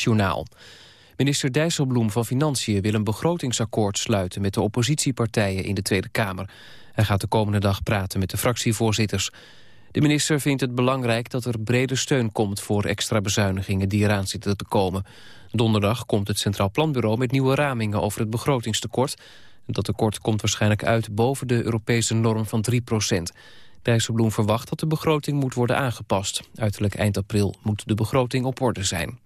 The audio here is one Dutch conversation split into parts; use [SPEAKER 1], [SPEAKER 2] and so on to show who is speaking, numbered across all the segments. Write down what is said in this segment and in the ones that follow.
[SPEAKER 1] Journaal. Minister Dijsselbloem van Financiën wil een begrotingsakkoord sluiten met de oppositiepartijen in de Tweede Kamer. Hij gaat de komende dag praten met de fractievoorzitters. De minister vindt het belangrijk dat er brede steun komt voor extra bezuinigingen die eraan zitten te komen. Donderdag komt het Centraal Planbureau met nieuwe ramingen over het begrotingstekort. Dat tekort komt waarschijnlijk uit boven de Europese norm van 3 procent. Dijsselbloem verwacht dat de begroting moet worden aangepast. Uiterlijk eind april moet de begroting op orde zijn.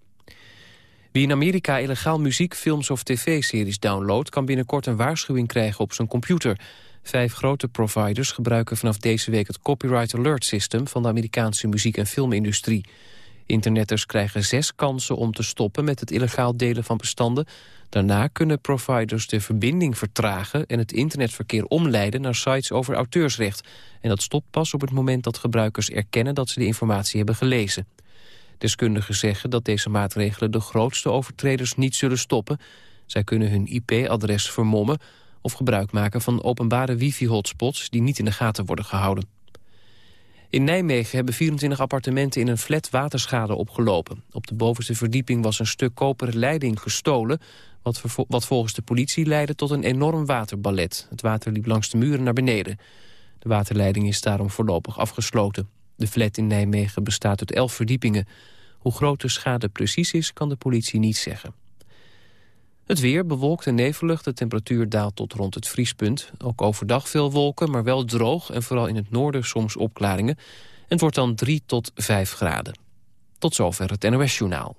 [SPEAKER 1] Wie in Amerika illegaal muziek, films of tv-series downloadt... kan binnenkort een waarschuwing krijgen op zijn computer. Vijf grote providers gebruiken vanaf deze week het Copyright Alert System... van de Amerikaanse muziek- en filmindustrie. Internetters krijgen zes kansen om te stoppen met het illegaal delen van bestanden. Daarna kunnen providers de verbinding vertragen... en het internetverkeer omleiden naar sites over auteursrecht. En dat stopt pas op het moment dat gebruikers erkennen... dat ze de informatie hebben gelezen. Deskundigen zeggen dat deze maatregelen de grootste overtreders niet zullen stoppen. Zij kunnen hun IP-adres vermommen of gebruik maken van openbare wifi-hotspots die niet in de gaten worden gehouden. In Nijmegen hebben 24 appartementen in een flat waterschade opgelopen. Op de bovenste verdieping was een stuk koperen leiding gestolen... Wat, wat volgens de politie leidde tot een enorm waterballet. Het water liep langs de muren naar beneden. De waterleiding is daarom voorlopig afgesloten. De flat in Nijmegen bestaat uit 11 verdiepingen. Hoe groot de schade precies is, kan de politie niet zeggen. Het weer bewolkt en nevelig. De temperatuur daalt tot rond het vriespunt. Ook overdag veel wolken, maar wel droog... en vooral in het noorden soms opklaringen. En het wordt dan 3 tot 5 graden. Tot zover het NOS-journaal.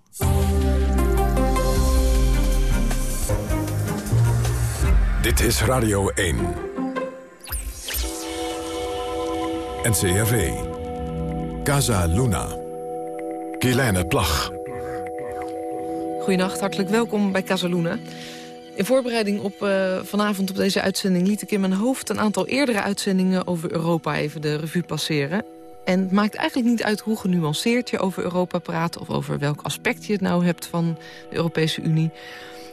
[SPEAKER 2] Dit is Radio 1. NCRV. Casa Luna. Kielijne Plag.
[SPEAKER 3] Goedenacht, hartelijk welkom bij Casaluna. In voorbereiding op uh, vanavond op deze uitzending... liet ik in mijn hoofd een aantal eerdere uitzendingen over Europa even de revue passeren. En het maakt eigenlijk niet uit hoe genuanceerd je over Europa praat... of over welk aspect je het nou hebt van de Europese Unie.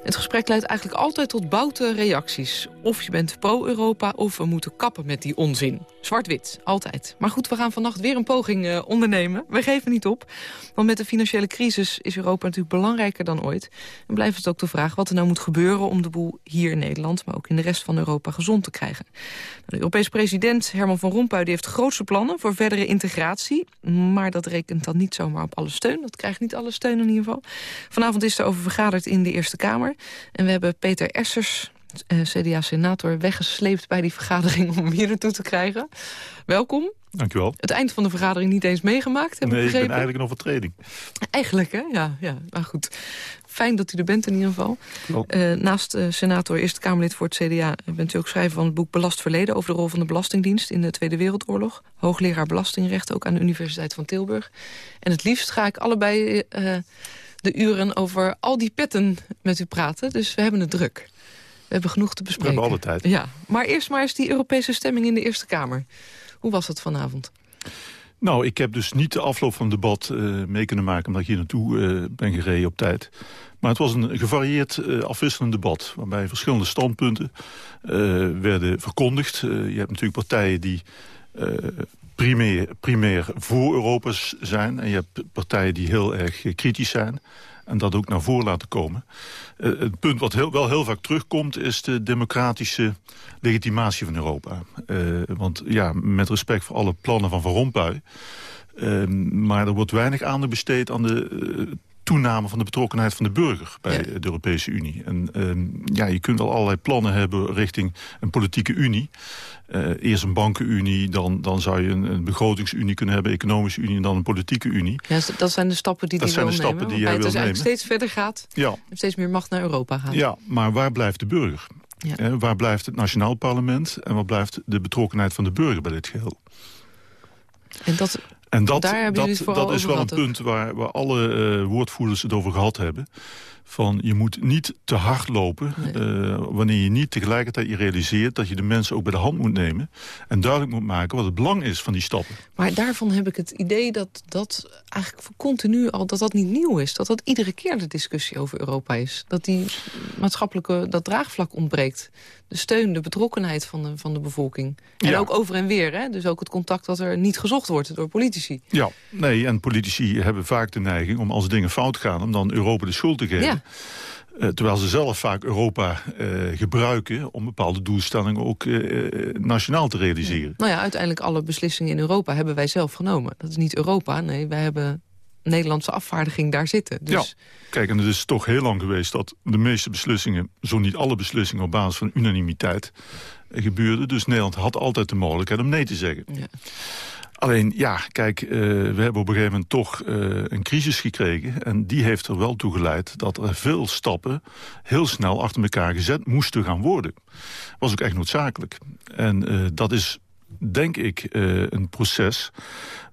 [SPEAKER 3] Het gesprek leidt eigenlijk altijd tot boute reacties. Of je bent pro-Europa of we moeten kappen met die onzin. Zwart-wit, altijd. Maar goed, we gaan vannacht weer een poging uh, ondernemen. We geven niet op. Want met de financiële crisis is Europa natuurlijk belangrijker dan ooit. En blijft het ook de vraag wat er nou moet gebeuren... om de boel hier in Nederland, maar ook in de rest van Europa gezond te krijgen. De Europese president Herman van Rompuy heeft grootste plannen... voor verdere integratie. Maar dat rekent dan niet zomaar op alle steun. Dat krijgt niet alle steun in ieder geval. Vanavond is er over vergaderd in de Eerste Kamer. En we hebben Peter Essers, uh, CDA-senator, weggesleept bij die vergadering om hem hier naartoe te krijgen. Welkom.
[SPEAKER 4] Dankjewel.
[SPEAKER 3] Het eind van de vergadering niet eens meegemaakt, heb
[SPEAKER 4] nee,
[SPEAKER 3] ik
[SPEAKER 4] ik ben eigenlijk een overtreding.
[SPEAKER 3] Eigenlijk, hè? Ja, ja, maar goed. Fijn dat u er bent in ieder geval. Uh, naast uh, senator, Eerste Kamerlid voor het CDA... bent u ook schrijver van het boek Belast Verleden... over de rol van de Belastingdienst in de Tweede Wereldoorlog. Hoogleraar Belastingrecht, ook aan de Universiteit van Tilburg. En het liefst ga ik allebei uh, de uren over al die petten met u praten. Dus we hebben het druk. We hebben genoeg te bespreken.
[SPEAKER 4] We hebben alle tijd.
[SPEAKER 3] Ja, maar eerst maar eens die Europese stemming in de Eerste Kamer. Hoe was het vanavond?
[SPEAKER 4] Nou, ik heb dus niet de afloop van het debat uh, mee kunnen maken... omdat ik hier naartoe uh, ben gereden op tijd. Maar het was een gevarieerd uh, afwisselend debat... waarbij verschillende standpunten werden verkondigd. je hebt natuurlijk partijen die primair, primair voor Europa zijn... en je hebt partijen die heel erg kritisch zijn en dat ook naar voren laten komen. Uh, het punt wat heel, wel heel vaak terugkomt... is de democratische legitimatie van Europa. Uh, want ja, met respect voor alle plannen van Van Rompuy... Uh, maar er wordt weinig aandacht besteed aan de toename van de betrokkenheid van de burger bij ja. de Europese Unie. En ja, je kunt wel allerlei plannen hebben richting een politieke unie. Uh, eerst een bankenunie, dan, dan zou je een, een begrotingsunie kunnen hebben... economische unie en dan een politieke unie.
[SPEAKER 3] Ja, dat zijn de stappen die
[SPEAKER 4] dat
[SPEAKER 3] die
[SPEAKER 4] zijn
[SPEAKER 3] wil
[SPEAKER 4] de stappen
[SPEAKER 3] nemen,
[SPEAKER 4] die wil nemen.
[SPEAKER 3] eigenlijk steeds verder gaat
[SPEAKER 4] ja.
[SPEAKER 3] en steeds meer macht naar Europa gaat.
[SPEAKER 4] Ja, maar waar blijft de burger?
[SPEAKER 3] Ja.
[SPEAKER 4] Eh, waar blijft het nationaal parlement en waar blijft de betrokkenheid van de burger bij dit geheel?
[SPEAKER 3] En dat,
[SPEAKER 4] en dat, dat, dat is wel een punt waar, waar alle uh, woordvoerders het over gehad hebben. Van je moet niet te hard lopen... Eh, wanneer je niet tegelijkertijd je realiseert... dat je de mensen ook bij de hand moet nemen... en duidelijk moet maken wat het belang is van die stappen.
[SPEAKER 3] Maar daarvan heb ik het idee dat dat eigenlijk continu al... dat dat niet nieuw is. Dat dat iedere keer de discussie over Europa is. Dat die maatschappelijke, dat draagvlak ontbreekt. De steun, de betrokkenheid van de, van de bevolking. En ook over en weer, hè? dus ook het contact dat er niet gezocht wordt door politici.
[SPEAKER 4] Ja, nee, en politici hebben vaak de neiging om als dingen fout gaan... om dan Europa de schuld te geven. Ja. Uh, terwijl ze zelf vaak Europa uh, gebruiken om bepaalde doelstellingen ook uh, nationaal te realiseren.
[SPEAKER 3] Nou ja, uiteindelijk alle beslissingen in Europa hebben wij zelf genomen. Dat is niet Europa, nee, wij hebben Nederlandse afvaardiging daar zitten. Dus...
[SPEAKER 4] Ja, kijk, en het is toch heel lang geweest dat de meeste beslissingen... zo niet alle beslissingen op basis van unanimiteit gebeurden. Dus Nederland had altijd de mogelijkheid om nee te zeggen. Ja. Alleen, ja, kijk, uh, we hebben op een gegeven moment toch uh, een crisis gekregen. En die heeft er wel toe geleid dat er veel stappen heel snel achter elkaar gezet moesten gaan worden. Was ook echt noodzakelijk. En uh, dat is, denk ik, een proces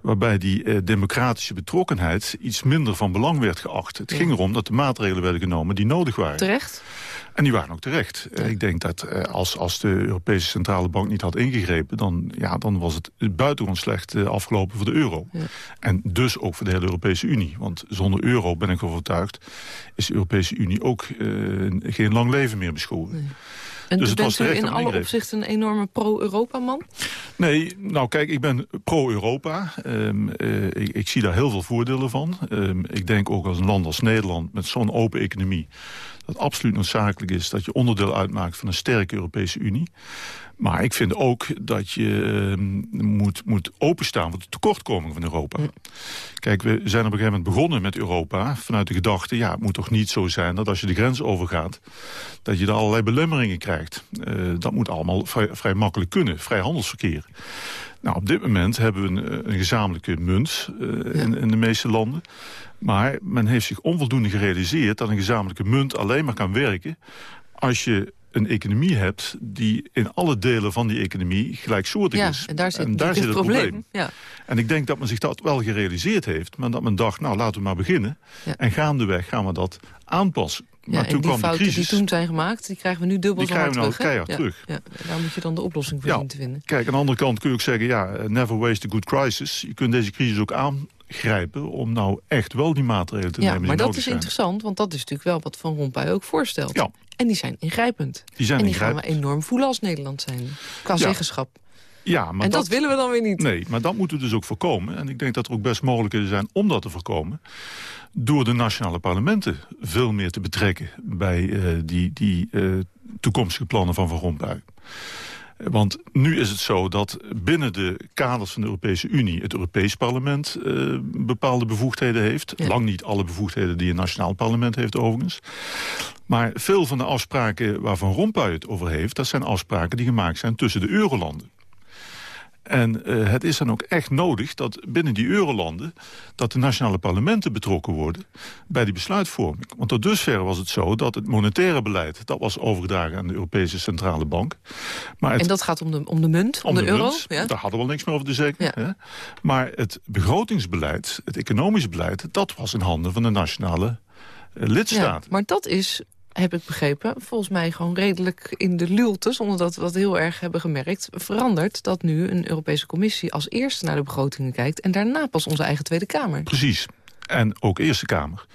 [SPEAKER 4] waarbij die democratische betrokkenheid iets minder van belang werd geacht. Het ging erom dat de maatregelen werden genomen die nodig waren.
[SPEAKER 3] Terecht?
[SPEAKER 4] En die waren ook terecht. Ik denk dat als, als de Europese Centrale Bank niet had ingegrepen... dan, ja, dan was het buitengewoon slecht afgelopen voor de euro. Ja. En dus ook voor de hele Europese Unie. Want zonder euro, ben ik overtuigd... is de Europese Unie ook uh, geen lang leven meer beschoren. Nee.
[SPEAKER 3] En dus bent u in alle opzichten een enorme pro-Europa-man?
[SPEAKER 4] Nee, nou kijk, ik ben pro-Europa. Um, uh, ik, ik, zie daar heel veel voordelen van. Um, ik denk ook als een land als Nederland met zo'n open economie dat absoluut noodzakelijk is dat je onderdeel uitmaakt van een sterke Europese Unie. Maar ik vind ook dat je uh, moet, moet openstaan voor de tekortkomingen van Europa. Kijk, we zijn op een gegeven moment begonnen met Europa... vanuit de gedachte, ja, het moet toch niet zo zijn... dat als je de grens overgaat, dat je er allerlei belemmeringen krijgt. Uh, dat moet allemaal vrij, vrij makkelijk kunnen, vrij handelsverkeer. Nou, op dit moment hebben we een, een gezamenlijke munt uh, in, in de meeste landen. Maar men heeft zich onvoldoende gerealiseerd dat een gezamenlijke munt alleen maar kan werken als je een economie hebt die in alle delen van die economie gelijksoortig
[SPEAKER 3] ja,
[SPEAKER 4] is.
[SPEAKER 3] En daar zit, en daar zit het probleem. probleem. Ja.
[SPEAKER 4] En ik denk dat men zich dat wel gerealiseerd heeft. Maar dat men dacht, nou laten we maar beginnen. Ja. En gaandeweg gaan we dat aanpassen.
[SPEAKER 3] Ja, maar toen die kwam fouten de crisis. die toen zijn gemaakt, die krijgen we nu dubbel
[SPEAKER 4] die zo hard
[SPEAKER 3] terug.
[SPEAKER 4] Die krijgen we nou
[SPEAKER 3] terug. Ja, ja, daar moet je dan de oplossing voor zien te vinden.
[SPEAKER 4] Kijk, aan de andere kant kun je ook zeggen, ja, never waste a good crisis. Je kunt deze crisis ook aan, grijpen om nou echt wel die maatregelen te
[SPEAKER 3] ja,
[SPEAKER 4] nemen
[SPEAKER 3] maar dat is interessant, want dat is natuurlijk wel wat Van Rompuy ook voorstelt.
[SPEAKER 4] Ja.
[SPEAKER 3] En die zijn ingrijpend.
[SPEAKER 4] Die zijn
[SPEAKER 3] en die
[SPEAKER 4] ingrijpend.
[SPEAKER 3] gaan we enorm voelen als Nederland zijn, qua
[SPEAKER 4] Ja.
[SPEAKER 3] zeggenschap.
[SPEAKER 4] Ja, maar
[SPEAKER 3] En dat, willen we dan weer niet.
[SPEAKER 4] Nee, maar dat moeten we dus ook voorkomen. En ik denk dat er ook best mogelijkheden zijn om dat te voorkomen. Door de nationale parlementen veel meer te betrekken... bij uh, die, die uh, toekomstige plannen van Van Rompuy. Want nu is het zo dat binnen de kaders van de Europese Unie... het Europees parlement uh, bepaalde bevoegdheden heeft. Ja. Lang niet alle bevoegdheden die een nationaal parlement heeft overigens. Maar veel van de afspraken waar Van Rompuy het over heeft... dat zijn afspraken die gemaakt zijn tussen de eurolanden. En uh, het is dan ook echt nodig dat binnen die eurolanden... dat de nationale parlementen betrokken worden bij die besluitvorming. Want tot dusver was het zo dat het monetaire beleid... dat was overgedragen aan de Europese Centrale Bank. Maar het,
[SPEAKER 3] en dat gaat om de, om de munt, om,
[SPEAKER 4] om
[SPEAKER 3] de,
[SPEAKER 4] de,
[SPEAKER 3] euro?
[SPEAKER 4] Munt,
[SPEAKER 3] ja?
[SPEAKER 4] Daar hadden we al niks meer over te zeggen.
[SPEAKER 3] Ja.
[SPEAKER 4] Maar het begrotingsbeleid, het economisch beleid... dat was in handen van de nationale uh, lidstaten.
[SPEAKER 3] Ja, maar dat is heb ik begrepen, volgens mij gewoon redelijk in de lulte... zonder dat we dat heel erg hebben gemerkt, veranderd... dat nu een Europese Commissie als eerste naar de begrotingen kijkt... en daarna pas onze eigen Tweede Kamer.
[SPEAKER 4] Precies. En ook Eerste Kamer.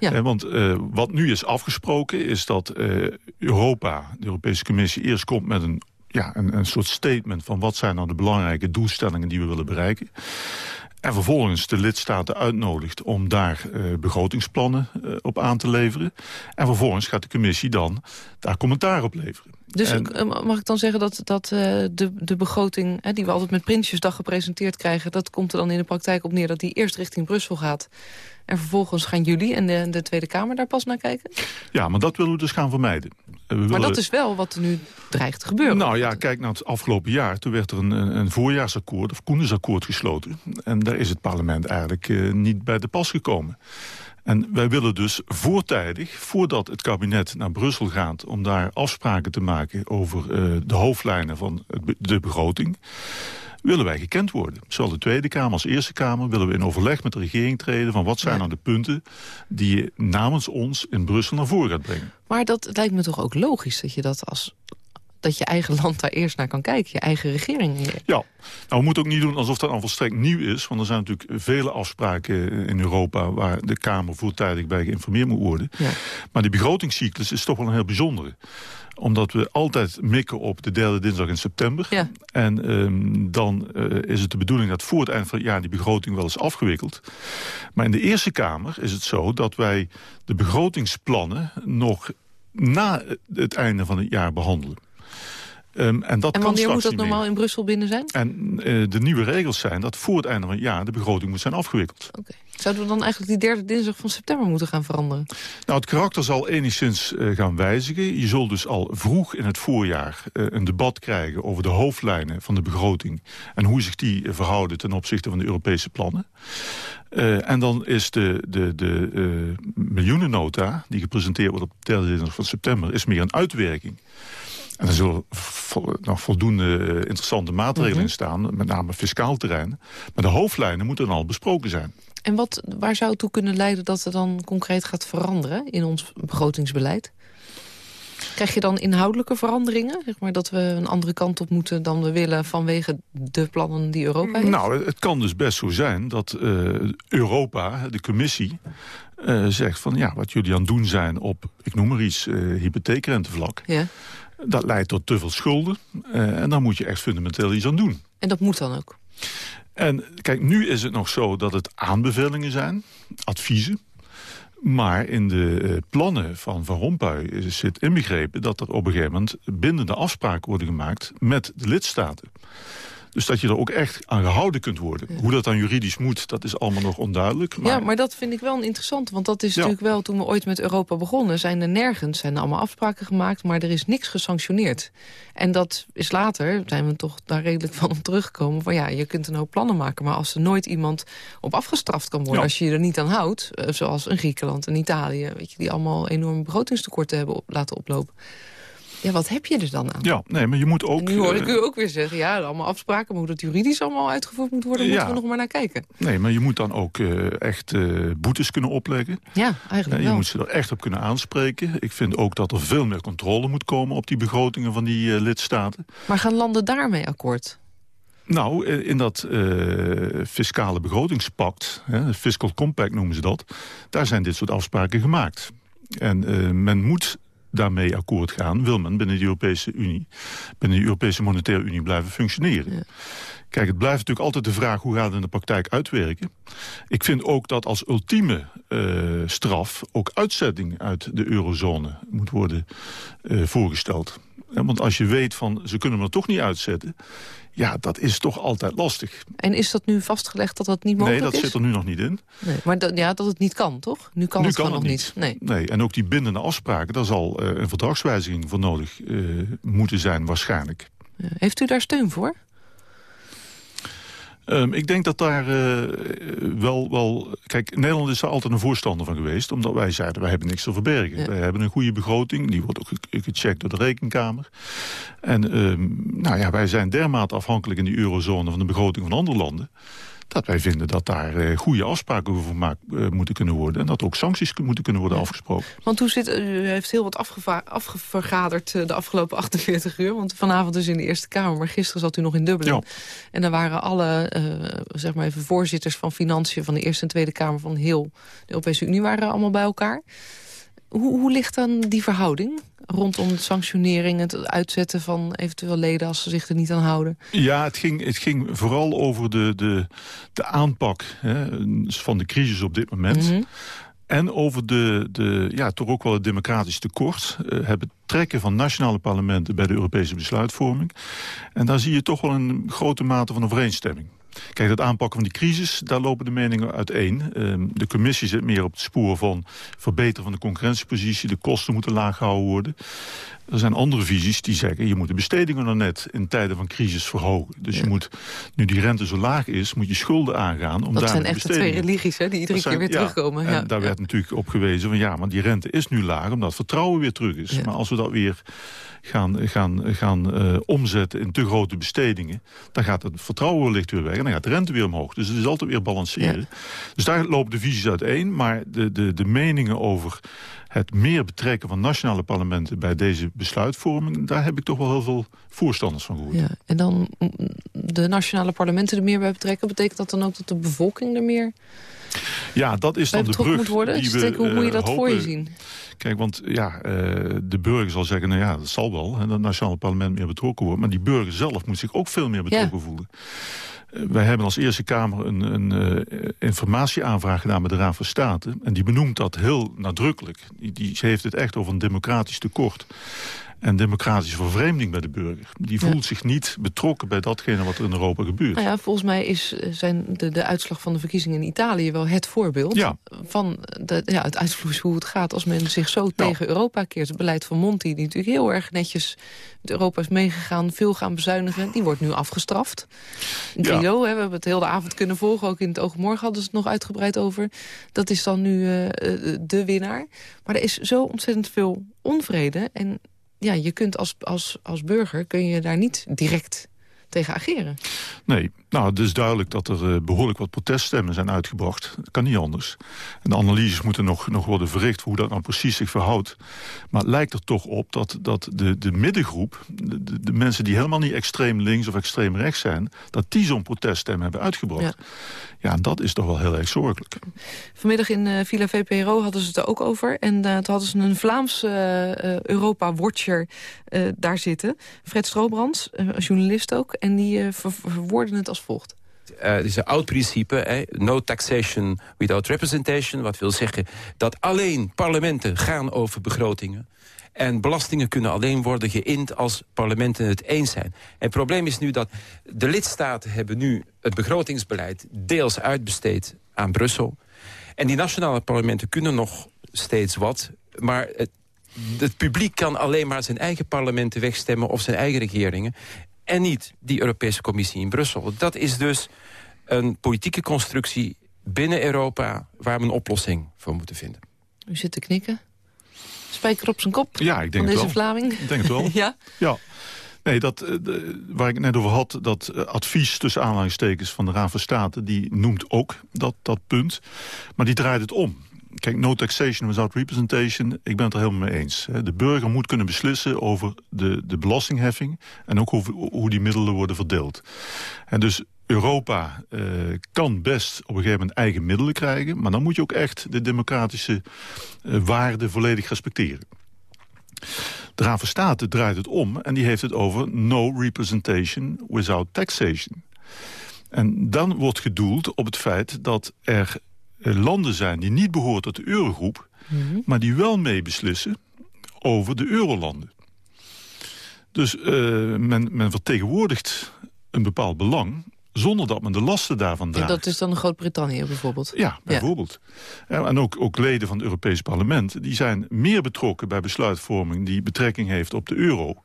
[SPEAKER 3] Ja.
[SPEAKER 4] Eh, want uh, wat nu is afgesproken is dat uh, Europa, de Europese Commissie... eerst komt met een, ja, een, een soort statement van... wat zijn nou de belangrijke doelstellingen die we willen bereiken... En vervolgens de lidstaten uitnodigt om daar uh, begrotingsplannen uh, op aan te leveren. En vervolgens gaat de commissie dan daar commentaar op leveren.
[SPEAKER 3] Dus
[SPEAKER 4] en,
[SPEAKER 3] mag ik dan zeggen dat, dat uh, de, de begroting... Hè, die we altijd met Prinsjesdag gepresenteerd krijgen... dat komt er dan in de praktijk op neer dat die eerst richting Brussel gaat... en vervolgens gaan jullie en de, de Tweede Kamer daar pas naar kijken?
[SPEAKER 4] Ja, maar dat willen we dus gaan vermijden.
[SPEAKER 3] We maar willen... dat is wel wat er nu dreigt te gebeuren.
[SPEAKER 4] Nou ja, kijk naar het afgelopen jaar. Toen werd er een, een voorjaarsakkoord, of Koendersakkoord gesloten. En daar is het parlement eigenlijk uh, niet bij de pas gekomen. En wij willen dus voortijdig, voordat het kabinet naar Brussel gaat... om daar afspraken te maken over uh, de hoofdlijnen van de begroting... willen wij gekend worden. Zowel de Tweede Kamer als Eerste Kamer willen we in overleg met de regering treden... van wat zijn
[SPEAKER 3] Ja.
[SPEAKER 4] nou de punten die je namens ons in Brussel naar voren gaat brengen.
[SPEAKER 3] Maar dat lijkt me toch ook logisch dat je dat als dat je eigen land daar eerst naar kan kijken. Je eigen regering.
[SPEAKER 4] Ja, nou, we moeten ook niet doen alsof dat al volstrekt nieuw is. Want er zijn natuurlijk vele afspraken in Europa... waar de Kamer voortijdig bij geïnformeerd moet worden.
[SPEAKER 3] Ja.
[SPEAKER 4] Maar die begrotingscyclus is toch wel een heel bijzondere omdat we altijd mikken op de derde dinsdag in september.
[SPEAKER 3] Ja.
[SPEAKER 4] En ehm, dan eh, is het de bedoeling dat voor het eind van het jaar... die begroting wel is afgewikkeld. Maar in de Eerste Kamer is het zo dat wij de begrotingsplannen... nog na het einde van het jaar behandelen. Ehm, en dat
[SPEAKER 3] En wanneer moet dat normaal in Brussel binnen zijn?
[SPEAKER 4] En eh, de nieuwe regels zijn dat voor het einde van het jaar... de begroting moet zijn afgewikkeld.
[SPEAKER 3] Oké. Zouden we dan eigenlijk die derde dinsdag van september moeten gaan veranderen?
[SPEAKER 4] Nou, het karakter zal enigszins eh, gaan wijzigen. Je zult dus al vroeg in het voorjaar eh, een debat krijgen... over de hoofdlijnen van de begroting... en hoe zich die verhouden ten opzichte van de Europese plannen. En dan is de, de, de miljoenennota... die gepresenteerd wordt op de derde dinsdag van september... is meer een uitwerking. En er zullen vo- nog voldoende eh, interessante maatregelen in staan... met name fiscaal terrein. Maar de hoofdlijnen moeten dan al besproken zijn.
[SPEAKER 3] En wat, waar zou het toe kunnen leiden dat er dan concreet gaat veranderen in ons begrotingsbeleid? Krijg je dan inhoudelijke veranderingen? Zeg maar dat we een andere kant op moeten dan we willen vanwege de plannen die Europa heeft?
[SPEAKER 4] Nou, het kan dus best zo zijn dat eh, Europa, de commissie, eh, zegt van ja, wat jullie aan het doen zijn op, ik noem maar iets, eh, hypotheekrentevlak.
[SPEAKER 3] Ja.
[SPEAKER 4] Dat leidt tot te veel schulden eh, en daar moet je echt fundamenteel iets aan doen.
[SPEAKER 3] En dat moet dan ook?
[SPEAKER 4] En kijk, nu is het nog zo dat het aanbevelingen zijn, adviezen. Maar in de eh, plannen van Van Rompuy zit inbegrepen... dat er op een gegeven moment bindende afspraken worden gemaakt met de lidstaten. Dus dat je er ook echt aan gehouden kunt worden. Hoe dat dan juridisch moet, dat is allemaal nog onduidelijk. Maar,
[SPEAKER 3] Ja, maar dat vind ik wel een interessant. Want dat is
[SPEAKER 4] Ja.
[SPEAKER 3] natuurlijk wel, toen we ooit met Europa begonnen... zijn er nergens, zijn er allemaal afspraken gemaakt... maar er is niks gesanctioneerd. En dat is later, zijn we toch daar redelijk van op teruggekomen... van ja, je kunt een hoop plannen maken... maar als er nooit iemand op afgestraft kan worden...
[SPEAKER 4] Ja.
[SPEAKER 3] als je je er niet aan houdt, eh, zoals een Griekenland en Italië... Weet je, die allemaal enorme begrotingstekorten hebben op, laten oplopen... Ja, wat heb je er dan aan?
[SPEAKER 4] Ja, nee, maar je moet ook...
[SPEAKER 3] En nu hoor ik
[SPEAKER 4] eh,
[SPEAKER 3] u ook weer zeggen, ja, allemaal afspraken... maar hoe dat juridisch allemaal uitgevoerd moet worden... moeten we nog maar naar kijken.
[SPEAKER 4] Nee, maar je moet dan ook eh, echt eh, boetes kunnen opleggen.
[SPEAKER 3] Ja, eigenlijk
[SPEAKER 4] je
[SPEAKER 3] wel.
[SPEAKER 4] moet ze er echt op kunnen aanspreken. Ik vind ook dat er veel meer controle moet komen op die begrotingen van die lidstaten.
[SPEAKER 3] Maar gaan landen daarmee akkoord?
[SPEAKER 4] Nou, in dat eh, fiscale begrotingspact, hè, fiscal compact noemen ze dat... daar zijn dit soort afspraken gemaakt. En eh, men moet daarmee akkoord gaan, wil men binnen de Europese Unie... binnen de Europese Monetaire Unie blijven functioneren.
[SPEAKER 3] Ja.
[SPEAKER 4] Kijk, het blijft natuurlijk altijd de vraag hoe gaat het in de praktijk uitwerken. Ik vind ook dat als ultieme eh, straf ook uitzetting uit de eurozone moet worden eh, voorgesteld. Want als je weet van ze kunnen me er toch niet uitzetten... ja, dat is toch altijd lastig.
[SPEAKER 3] En is dat nu vastgelegd dat dat niet mogelijk
[SPEAKER 4] nee, dat
[SPEAKER 3] is?
[SPEAKER 4] zit er nu nog niet in.
[SPEAKER 3] Nee, maar dat, ja, dat het niet kan, toch? Nu kan
[SPEAKER 4] nu
[SPEAKER 3] het
[SPEAKER 4] kan
[SPEAKER 3] gewoon
[SPEAKER 4] het
[SPEAKER 3] nog niet. Nee.
[SPEAKER 4] Nee, en ook die bindende afspraken... daar zal eh, een verdragswijziging voor nodig eh, moeten zijn waarschijnlijk.
[SPEAKER 3] Heeft u daar steun voor?
[SPEAKER 4] Ehm, ik denk dat daar eh, wel, wel... Kijk, Nederland is daar altijd een voorstander van geweest... omdat wij zeiden, wij hebben niks te verbergen.
[SPEAKER 3] Ja.
[SPEAKER 4] Wij hebben een goede begroting, die wordt ook ge- gecheckt door de rekenkamer. En ehm, nou ja, wij zijn dermate afhankelijk in die eurozone... van de begroting van andere landen... dat wij vinden dat daar eh, goede afspraken over gemaakt eh, moeten kunnen worden... en dat ook sancties moeten kunnen worden afgesproken.
[SPEAKER 3] Want hoe zit, u heeft heel wat afgevergaderd eh, de afgelopen 48 uur. Want vanavond dus in de Eerste Kamer, maar gisteren zat u nog in Dublin.
[SPEAKER 4] Ja.
[SPEAKER 3] En daar waren alle eh, zeg maar even voorzitters van Financiën... van de Eerste en Tweede Kamer van heel de Europese Unie waren allemaal bij elkaar. Hoe, hoe ligt dan die verhouding rondom de sanctionering... het uitzetten van eventueel leden als ze zich er niet aan houden?
[SPEAKER 4] Ja, het ging, het ging vooral over de, de, de aanpak hè, van de crisis op dit moment.
[SPEAKER 3] Mhm.
[SPEAKER 4] En over de, de, ja, toch ook wel het democratisch tekort. eh, het betrekken van nationale parlementen bij de Europese besluitvorming. En daar zie je toch wel een grote mate van overeenstemming. Kijk, het aanpakken van die crisis, daar lopen de meningen uiteen. Ehm, de commissie zit meer op het spoor van verbeteren van de concurrentiepositie. De kosten moeten laag gehouden worden. Er zijn andere visies die zeggen... je moet de bestedingen nog net in tijden van crisis verhogen. Dus je moet, nu die rente zo laag is, moet je schulden aangaan... om
[SPEAKER 3] Dat zijn echt de twee religies hè, die iedere
[SPEAKER 4] dat
[SPEAKER 3] keer weer
[SPEAKER 4] zijn- ja,
[SPEAKER 3] terugkomen.
[SPEAKER 4] En daar werd natuurlijk op gewezen van ja, maar die rente is nu laag omdat vertrouwen weer terug is. Maar als we dat weer gaan, gaan, gaan uh, omzetten in te grote bestedingen... dan gaat het vertrouwen wellicht weer weg en dan gaat de rente weer omhoog. Dus het is altijd weer balanceren. Dus daar lopen de visies uiteen, maar de, de, de meningen over het meer betrekken van nationale parlementen bij deze besluitvorming... daar heb ik toch wel heel veel voorstanders van gehoord.
[SPEAKER 3] Ja, en dan de nationale parlementen er meer bij betrekken... betekent dat dan ook dat de bevolking er meer
[SPEAKER 4] ja, dat is dan de brug
[SPEAKER 3] moet worden?
[SPEAKER 4] die
[SPEAKER 3] we Hoe moet je dat voor je zien?
[SPEAKER 4] Kijk, want ja, uh, de burger zal zeggen, nou ja, dat zal wel. En dat het nationale parlement meer betrokken wordt. Maar die burger zelf moet zich ook veel meer betrokken voelen. Uh, wij hebben als Eerste Kamer een, een uh, informatieaanvraag gedaan met de Raad van State. En die benoemt dat heel nadrukkelijk. Die, die, ze heeft het echt over een democratisch tekort en democratische vervreemding bij de burger. Die voelt zich niet betrokken bij datgene wat er in Europa gebeurt.
[SPEAKER 3] Nou ja, volgens mij is eh, zijn de, de uitslag van de verkiezingen in Italië wel het voorbeeld... Ja. van de, ja, het uitvloeisel hoe het gaat als men zich zo tegen Europa keert. Het beleid van Monti, die natuurlijk heel erg netjes met Europa is meegegaan... veel gaan bezuinigen, die wordt nu afgestraft. Guido, hè, we hebben het heel de avond kunnen volgen. Ook in het Oogmorgen hadden ze het nog uitgebreid over. Dat is dan nu uh, de winnaar. Maar er is zo ontzettend veel onvrede... en ja, je kunt als, als, als burger kun je daar niet direct tegen ageren.
[SPEAKER 4] Nee, nou, het is duidelijk dat er uh, behoorlijk wat proteststemmen zijn uitgebracht. Dat kan niet anders. En de analyses moeten nog, nog worden verricht hoe dat nou precies zich verhoudt. Maar het lijkt er toch op dat, dat de, de middengroep... De, de, mensen die helemaal niet extreem links of extreem rechts zijn... dat die zo'n proteststem hebben uitgebracht. Ja. ja, dat is toch wel heel erg zorgelijk.
[SPEAKER 3] Vanmiddag in uh, Villa VPRO hadden ze het er ook over. En uh, toen hadden ze een Vlaamse Europa-watcher daar zitten. Fred Stroobrands, journalist ook. En die verwoorden het als volgt.
[SPEAKER 5] Uh, het is een oud principe, no taxation without representation. Wat wil zeggen dat alleen parlementen gaan over begrotingen. En belastingen kunnen alleen worden geïnd als parlementen het eens zijn. En het probleem is nu dat de lidstaten hebben nu het begrotingsbeleid deels uitbesteed aan Brussel. En die nationale parlementen kunnen nog steeds wat. Maar het, het publiek kan alleen maar zijn eigen parlementen wegstemmen... of zijn eigen regeringen en niet die Europese Commissie in Brussel. Dat is dus een politieke constructie binnen Europa... waar we een oplossing voor moeten vinden.
[SPEAKER 3] U zit te knikken. Spijker op zijn kop
[SPEAKER 4] ja, ik denk
[SPEAKER 3] van deze
[SPEAKER 4] wel.
[SPEAKER 3] Vlaming.
[SPEAKER 4] Ik denk het wel.
[SPEAKER 3] ja?
[SPEAKER 4] Ja. Nee, dat, eh, waar ik het net over had, dat eh, advies tussen aanhalingstekens van de Raad van State... die noemt ook dat, dat punt, maar die draait het om. Kijk, no taxation without representation, ik ben het er helemaal mee eens. De burger moet kunnen beslissen over de, de belastingheffing... en ook hoe, hoe die middelen worden verdeeld. En dus Europa uh, kan best op een gegeven moment eigen middelen krijgen... maar dan moet je ook echt de democratische uh, waarden volledig respecteren. De Raad van State draait het om en die heeft het over no representation without taxation. En dan wordt gedoeld op het feit dat er eh, landen zijn die niet behoren tot de eurogroep... Mm maar die wel meebeslissen over de eurolanden. Dus uh, men, men vertegenwoordigt een bepaald belang zonder dat men de lasten daarvan draagt.
[SPEAKER 3] En dat is dan Groot-Brittannië bijvoorbeeld?
[SPEAKER 4] Ja, bijvoorbeeld. Ja. En ook, ook leden van het Europees Parlement... die zijn meer betrokken bij besluitvorming die betrekking heeft op de euro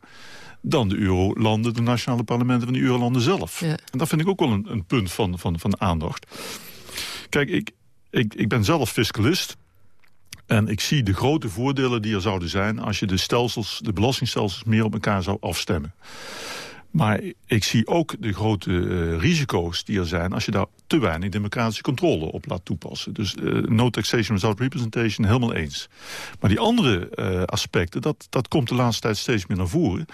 [SPEAKER 4] dan de eurolanden, de nationale parlementen van de eurolanden zelf. Ja. En dat vind ik ook wel een, een punt van, van, van aandacht. Kijk, ik, ik, ik ben zelf fiscalist. En ik zie de grote voordelen die er zouden zijn... als je de, stelsels, de belastingstelsels meer op elkaar zou afstemmen. Maar ik zie ook de grote uh, risico's die er zijn... als je daar te weinig democratische controle op laat toepassen. Dus uh, no taxation without representation, helemaal eens. Maar die andere uh, aspecten, dat, dat komt de laatste tijd steeds meer naar voren...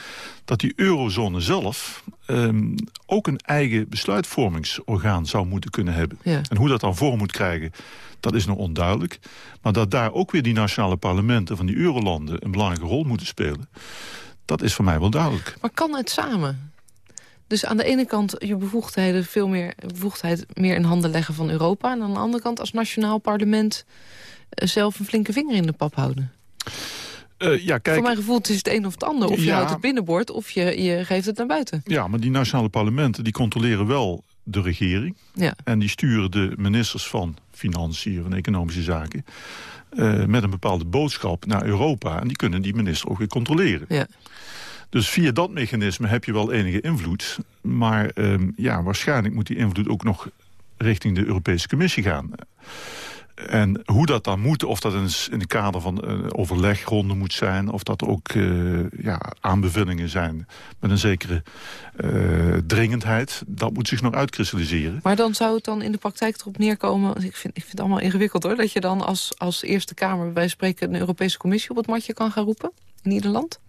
[SPEAKER 4] dat die eurozone zelf um, ook een eigen besluitvormingsorgaan zou moeten kunnen hebben. Ja. En hoe dat dan vorm moet krijgen, dat is nog onduidelijk. Maar dat daar ook weer die nationale parlementen van die eurolanden... een belangrijke rol moeten spelen... Dat is voor mij wel duidelijk.
[SPEAKER 3] Maar kan het samen? Dus aan de ene kant je bevoegdheden veel meer, bevoegdheid meer in handen leggen van Europa... en aan de andere kant als nationaal parlement eh, zelf een flinke vinger in de pap houden.
[SPEAKER 4] Uh, ja, kijk,
[SPEAKER 3] Voor mijn gevoel het is het een of het ander. Of je houdt het binnenboord of je, je geeft het naar buiten.
[SPEAKER 4] Ja, maar die nationale parlementen die controleren wel de regering. Ja. En die sturen de ministers van Financiën, van Economische Zaken... Uh, met een bepaalde boodschap naar Europa. En die kunnen die minister ook weer controleren. Ja. Dus via dat mechanisme heb je wel enige invloed. Maar um, ja, waarschijnlijk moet die invloed ook nog richting de Europese Commissie gaan. En hoe dat dan moet, of dat in, de kader van uh, overlegronde moet zijn... of dat er ook uh, ja, aanbevullingen zijn met een zekere uh, dringendheid... dat moet zich nog uitkristalliseren.
[SPEAKER 3] Maar dan zou het dan in de praktijk erop neerkomen... ik vind, ik vind het allemaal ingewikkeld hoor... dat je dan als, als Eerste Kamer, wij spreken... een Europese Commissie op het matje kan gaan roepen in ieder land?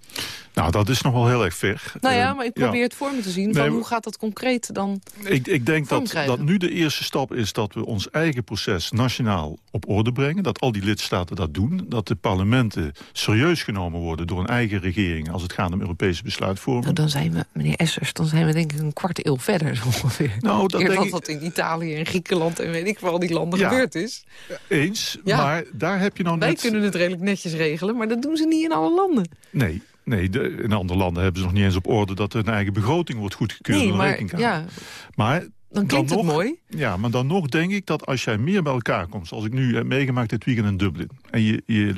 [SPEAKER 4] Nou, dat is nog wel heel erg ver.
[SPEAKER 3] Nou ja, maar ik probeer het voor me te zien. Van hoe gaat dat concreet dan
[SPEAKER 4] Ik, ik denk dat, dat nu de eerste stap is dat we ons eigen proces nationaal op orde brengen. Dat al die lidstaten dat doen. Dat de parlementen serieus genomen worden door een eigen regering... als het gaat om Europese besluitvorming.
[SPEAKER 3] Nou, dan zijn we, meneer Essers, dan zijn we denk ik een kwart eeuw verder zo ongeveer. Nou, dat denk dat in Italië en Griekenland en weet ik al die landen gebeurd is.
[SPEAKER 4] Eens, maar daar heb je nou
[SPEAKER 3] Wij
[SPEAKER 4] net...
[SPEAKER 3] kunnen het redelijk netjes regelen, maar dat doen ze niet in alle landen.
[SPEAKER 4] Nee, Nee, in andere landen hebben ze nog niet eens op orde... dat hun eigen begroting wordt goedgekeurd nee, door de rekenkamer. Ja,
[SPEAKER 3] maar dan klinkt dan het mooi.
[SPEAKER 4] Ja, maar dan nog denk ik dat als jij meer bij elkaar komt... zoals ik nu heb meegemaakt dit weekend in Dublin... en je, je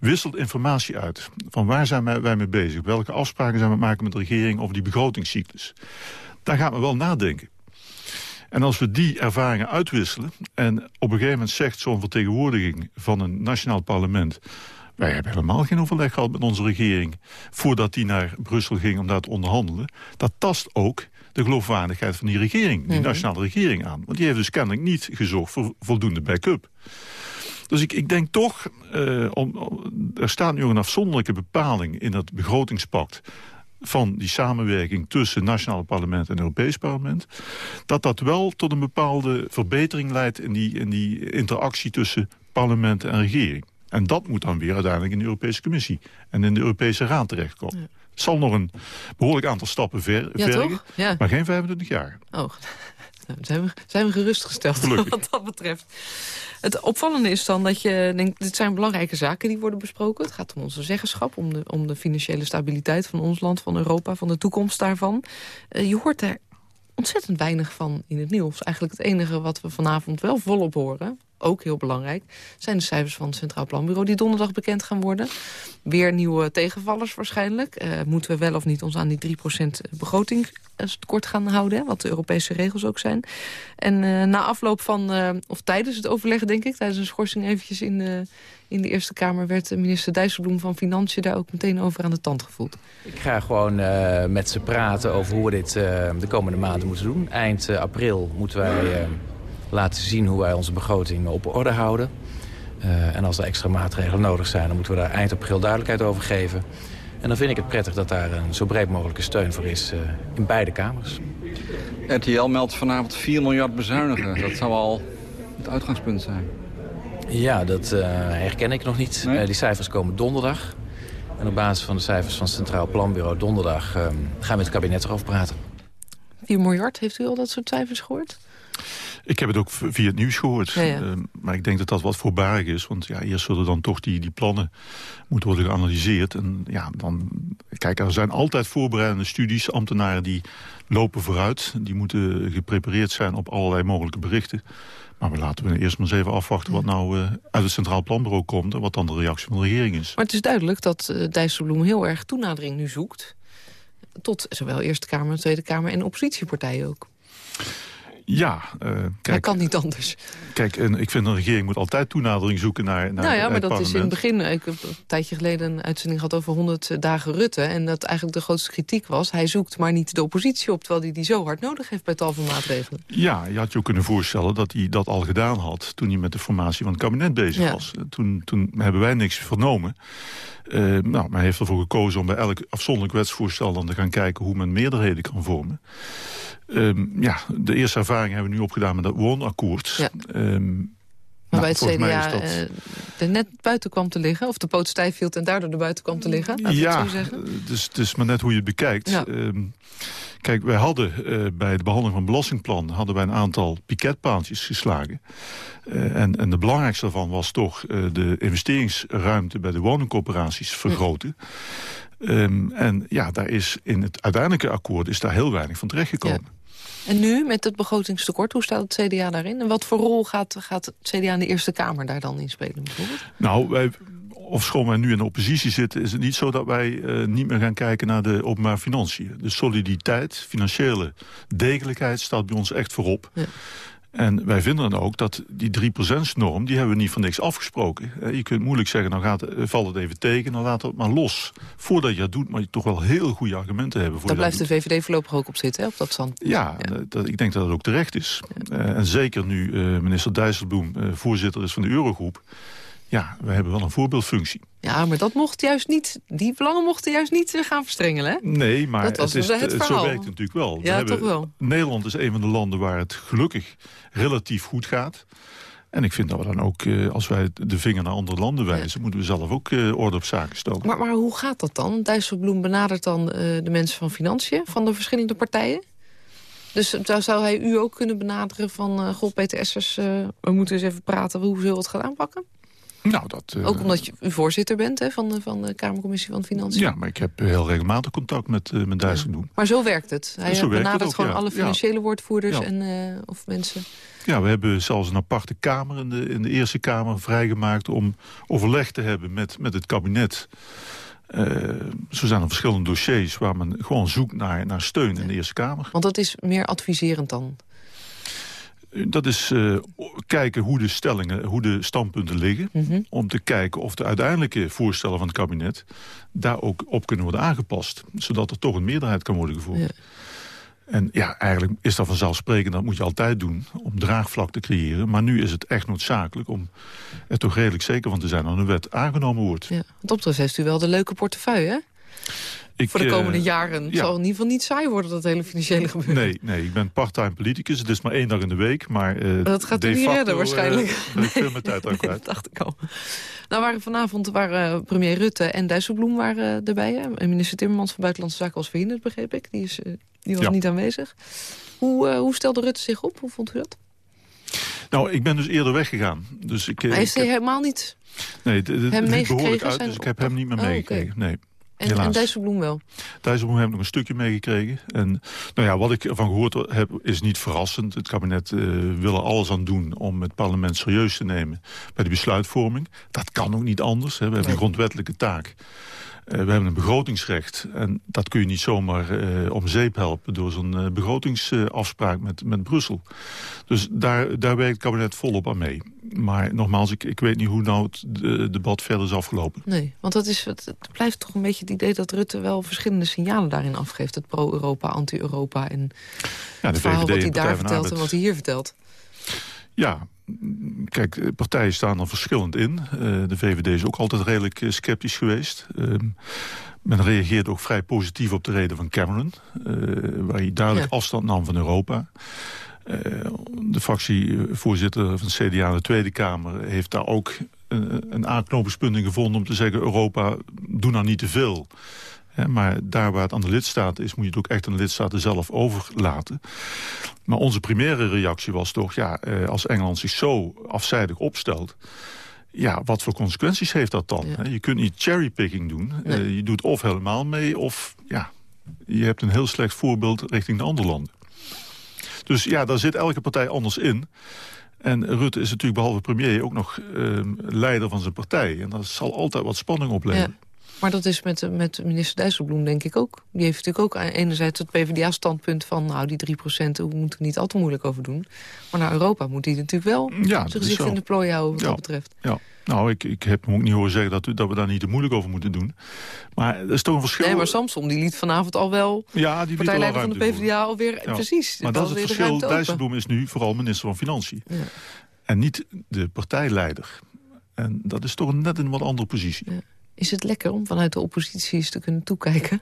[SPEAKER 4] wisselt informatie uit van waar zijn wij, wij mee bezig... welke afspraken zijn we maken met de regering over die begrotingscyclus... daar gaat men wel nadenken. En als we die ervaringen uitwisselen... en op een gegeven moment zegt zo'n vertegenwoordiging van een nationaal parlement... Wij hebben helemaal geen overleg gehad met onze regering... voordat die naar Brussel ging om daar te onderhandelen. Dat tast ook de geloofwaardigheid van die regering, die mhm. nationale regering aan. Want die heeft dus kennelijk niet gezorgd voor voldoende backup. Dus ik, ik denk toch, uh, om, er staat nu een afzonderlijke bepaling in het begrotingspact van die samenwerking tussen nationale parlement en Europees parlement... dat dat wel tot een bepaalde verbetering leidt in die, in die interactie tussen parlement en regering. En dat moet dan weer uiteindelijk in de Europese Commissie en in de Europese Raad terechtkomen. Ja. Het zal nog een behoorlijk aantal stappen ver, ja, vergen, ja. maar geen 25 jaar.
[SPEAKER 3] Oh, nou, zijn, we, zijn we gerustgesteld wat dat betreft. Het opvallende is dan dat je denkt, dit zijn belangrijke zaken die worden besproken. Het gaat om onze zeggenschap, om de, om de financiële stabiliteit van ons land, van Europa, van de toekomst daarvan. Uh, je hoort er ontzettend weinig van in het nieuws. Eigenlijk het enige wat we vanavond wel volop horen ook heel belangrijk... zijn de cijfers van het Centraal Planbureau die donderdag bekend gaan worden. Weer nieuwe tegenvallers waarschijnlijk. Uh, moeten we wel of niet ons aan die 3% begroting tekort gaan houden... wat de Europese regels ook zijn. En uh, na afloop van, of tijdens het overleggen denk ik... tijdens een schorsing eventjes in in de Eerste Kamer... werd minister Dijsselbloem van Financiën daar ook meteen over aan de tand gevoeld.
[SPEAKER 6] Ik ga gewoon met ze praten over hoe we dit de komende maanden moeten doen. Eind april moeten wij laten zien hoe wij onze begroting op orde houden. Uh, en als er extra maatregelen nodig zijn, dan moeten we daar eind april duidelijkheid over geven. En dan vind ik het prettig dat daar een zo breed mogelijke steun voor is uh, in beide kamers.
[SPEAKER 7] RTL meldt vanavond 4 miljard bezuinigen. Dat zou al het uitgangspunt zijn.
[SPEAKER 6] Ja, dat uh, herken ik nog niet. Nee? die cijfers komen donderdag. En op basis van de cijfers van het Centraal Planbureau donderdag... gaan we met het kabinet erover praten.
[SPEAKER 3] 4 miljard, heeft u al dat soort cijfers gehoord?
[SPEAKER 4] Ik heb het ook via het nieuws gehoord. Ehm, maar ik denk dat dat wat voorbarig is. Want ja, eerst zullen dan toch die, die plannen moeten worden geanalyseerd. En ja, dan... Kijk, er zijn altijd voorbereidende studies. Ambtenaren die lopen vooruit. Die moeten geprepareerd zijn op allerlei mogelijke berichten. Maar we laten we eerst maar eens even afwachten wat nou uh, uit het Centraal Planbureau komt... en wat dan de reactie van de regering is.
[SPEAKER 3] Maar het is duidelijk dat uh, Dijsselbloem heel erg toenadering nu zoekt... tot zowel Eerste Kamer, Tweede Kamer en oppositiepartijen ook.
[SPEAKER 4] Ja, uh, kijk,
[SPEAKER 3] Hij kan niet anders.
[SPEAKER 4] Kijk, en ik vind een regering moet altijd toenadering zoeken naar, naar
[SPEAKER 3] Nou ja, maar dat is in het begin... Ik heb een tijdje geleden een uitzending gehad over 100 dagen Rutte... en dat eigenlijk de grootste kritiek was... hij zoekt maar niet de oppositie op... terwijl hij die zo hard nodig heeft bij tal van maatregelen.
[SPEAKER 4] Ja, je had je ook kunnen voorstellen dat hij dat al gedaan had... toen hij met de formatie van het kabinet bezig was. Toen, toen hebben wij niks vernomen. Uh, nou, maar hij heeft ervoor gekozen om bij elk afzonderlijk wetsvoorstel... dan te gaan kijken hoe men meerderheden kan vormen. Um, ja, de eerste ervaring hebben we nu opgedaan met dat woonakkoord. Ja.
[SPEAKER 3] Um, maar nou, bij het CDA dat... uh, er net buiten kwam te liggen... of de poot stijf hield en daardoor er buiten kwam te liggen.
[SPEAKER 4] Ja, dus het is maar net hoe je het bekijkt. Ja. Um, kijk, wij hadden uh, bij de behandeling van het belastingplan... hadden wij een aantal piketpaaltjes geslagen. Uh, en, en de belangrijkste daarvan was toch de investeringsruimte... bij de woningcorporaties vergroten. Um, en ja, daar is in het uiteindelijke akkoord is daar heel weinig van terechtgekomen. Ja.
[SPEAKER 3] En nu, met het begrotingstekort, hoe staat het CDA daarin? En wat voor rol gaat, gaat het CDA in de Eerste Kamer daar dan in spelen bijvoorbeeld?
[SPEAKER 4] Nou, wij, ofschoon wij nu in de oppositie zitten... is het niet zo dat wij uh, niet meer gaan kijken naar de openbare financiën. De soliditeit, financiële degelijkheid staat bij ons echt voorop. Ja. En wij vinden dan ook dat die 3%-norm, die hebben we niet van niks afgesproken. Je kunt moeilijk zeggen, dan gaat, valt het even tegen, dan laat het maar los. Voordat je dat doet, maar je toch wel heel goede argumenten hebben. Voor
[SPEAKER 3] Daar blijft de VVD voorlopig ook op zitten, hè, op dat stand.
[SPEAKER 4] Ja, Dat, ik denk dat het ook terecht is. en zeker nu minister Dijsselbloem voorzitter is van de Eurogroep ja, we hebben wel een voorbeeldfunctie.
[SPEAKER 3] Ja, maar dat mocht juist niet, die belangen mochten juist niet eh, gaan verstrengelen. Hè?
[SPEAKER 4] Nee, maar het, is, het, het zo werkt het natuurlijk wel.
[SPEAKER 3] Ja, hebben, toch wel.
[SPEAKER 4] Nederland is een van de landen waar het gelukkig relatief goed gaat. En ik vind dat we dan ook, eh, als wij de vinger naar andere landen wijzen... moeten we zelf ook uh, orde op zaken stellen.
[SPEAKER 3] Maar, maar hoe gaat dat dan? Dijsselbloem benadert dan de mensen van Financiën... van de verschillende partijen? Dus zou, hij u ook kunnen benaderen van... Uh, Peter Essers, we moeten eens even praten... hoe zullen we het gaan aanpakken?
[SPEAKER 4] Nou, dat,
[SPEAKER 3] uh, Ook omdat je voorzitter bent hè, van, de, van de Kamercommissie van Financiën.
[SPEAKER 4] Ja, maar ik heb heel regelmatig contact met, uh, met Dijsselbloem.
[SPEAKER 3] Maar zo werkt het. Hij zo benadert het gewoon alle financiële woordvoerders en, uh, of mensen.
[SPEAKER 4] Ja, we hebben zelfs een aparte kamer in de, in de Eerste Kamer vrijgemaakt... om overleg te hebben met, met het kabinet... Uh, zo zijn er verschillende dossiers waar men gewoon zoekt naar, naar steun in de Eerste Kamer.
[SPEAKER 3] Want dat is meer adviserend dan?
[SPEAKER 4] Dat is uh, kijken hoe de stellingen, hoe de standpunten liggen. Mhm. Om te kijken of de uiteindelijke voorstellen van het kabinet... daar ook op kunnen worden aangepast. Zodat er toch een meerderheid kan worden gevoerd. Ja. En ja, eigenlijk is dat vanzelfsprekend, dat moet je altijd doen... om draagvlak te creëren. Maar nu is het echt noodzakelijk om er toch redelijk zeker van te zijn... dat een wet aangenomen wordt. Ja,
[SPEAKER 3] wat dat betreft heeft u wel de leuke portefeuille, hè? Ik, voor de komende uh, jaren. Het zal in ieder geval niet saai worden, dat hele financiële gebeuren.
[SPEAKER 4] Nee, nee ik ben parttime politicus. Het is maar één dag in de week. Maar, uh,
[SPEAKER 3] dat gaat u niet redden, waarschijnlijk.
[SPEAKER 4] Uh, ik veel met tijd ook kwijt.
[SPEAKER 3] dat dacht ik al. Nou, waren vanavond waren premier Rutte en Dijsselbloem waren erbij. Hè? En minister Timmermans van Buitenlandse Zaken was verhinderd, begreep ik. Die, is, die was niet aanwezig. Hoe, hoe stelde Rutte zich op? Hoe vond u dat?
[SPEAKER 4] Nou, ik ben dus eerder weggegaan. Dus ik,
[SPEAKER 3] hij is helemaal niet
[SPEAKER 4] Nee, het liep behoorlijk uit, dus ik heb hem niet meer oh, meegekregen. Nee.
[SPEAKER 3] En, en Dijsselbloem wel?
[SPEAKER 4] Dijsselbloem heb ik nog een stukje meegekregen. En nou ja, wat ik ervan gehoord heb, is niet verrassend. Het kabinet uh, wil er alles aan doen om het parlement serieus te nemen bij de besluitvorming. Dat kan ook niet anders. Hè. We hebben een grondwettelijke taak. Uh, we hebben een begrotingsrecht. En dat kun je niet zomaar uh, om zeep helpen... door zo'n uh, begrotingsafspraak met, met Brussel. Dus daar, daar werkt het kabinet volop aan mee. Maar nogmaals, ik, ik weet niet hoe nou het de, debat verder is afgelopen.
[SPEAKER 3] Nee, want dat is, het, het blijft toch een beetje het idee... dat Rutte wel verschillende signalen daarin afgeeft. Het pro-Europa, anti-Europa en ja, de het verhaal wat hij daar vertelt... en wat hij hier vertelt.
[SPEAKER 4] Ja, kijk, partijen staan er verschillend in. Uh, de VVD is ook altijd redelijk uh, sceptisch geweest. Uh, men reageert ook vrij positief op de reden van Cameron... Eh, waar hij duidelijk ja. afstand nam van Europa. de fractievoorzitter van de CDA in de Tweede Kamer... heeft daar ook een aanknopingspunt in gevonden om te zeggen... Europa, doe nou niet te veel maar daar waar het aan de lidstaten is, moet je het ook echt aan de lidstaten zelf overlaten. Maar onze primaire reactie was toch, ja, eh, als Engeland zich zo afzijdig opstelt... Ja, wat voor consequenties heeft dat dan? Je kunt niet cherrypicking doen. Eh, je doet of helemaal mee, of ja, je hebt een heel slecht voorbeeld richting de andere landen. Dus ja, daar zit elke partij anders in. En Rutte is natuurlijk behalve premier ook nog uh, leider van zijn partij. En dat zal altijd wat spanning opleveren. Ja.
[SPEAKER 3] Maar dat is met, met minister Dijsselbloem denk ik ook. Die heeft natuurlijk ook enerzijds het PvdA-standpunt van... nou, die 3 procent, we moeten er niet al te moeilijk over doen. Maar naar Europa moet hij natuurlijk wel ja, gezicht in de plooi houden wat
[SPEAKER 4] ja,
[SPEAKER 3] dat betreft.
[SPEAKER 4] Ja. Nou, ik, ik heb hem ook niet horen zeggen dat we, dat we daar niet te moeilijk over moeten doen. Maar er is toch een verschil...
[SPEAKER 3] Nee, maar Samson die liet vanavond al wel...
[SPEAKER 4] Ja, die
[SPEAKER 3] partijleider van de PvdA alweer... Ja. Precies.
[SPEAKER 4] Maar dat is het verschil. Dijsselbloem is nu vooral minister van Financiën. Ja. En niet de partijleider. En dat is toch net een wat andere positie.
[SPEAKER 3] Is het lekker om vanuit de oppositie eens te kunnen toekijken?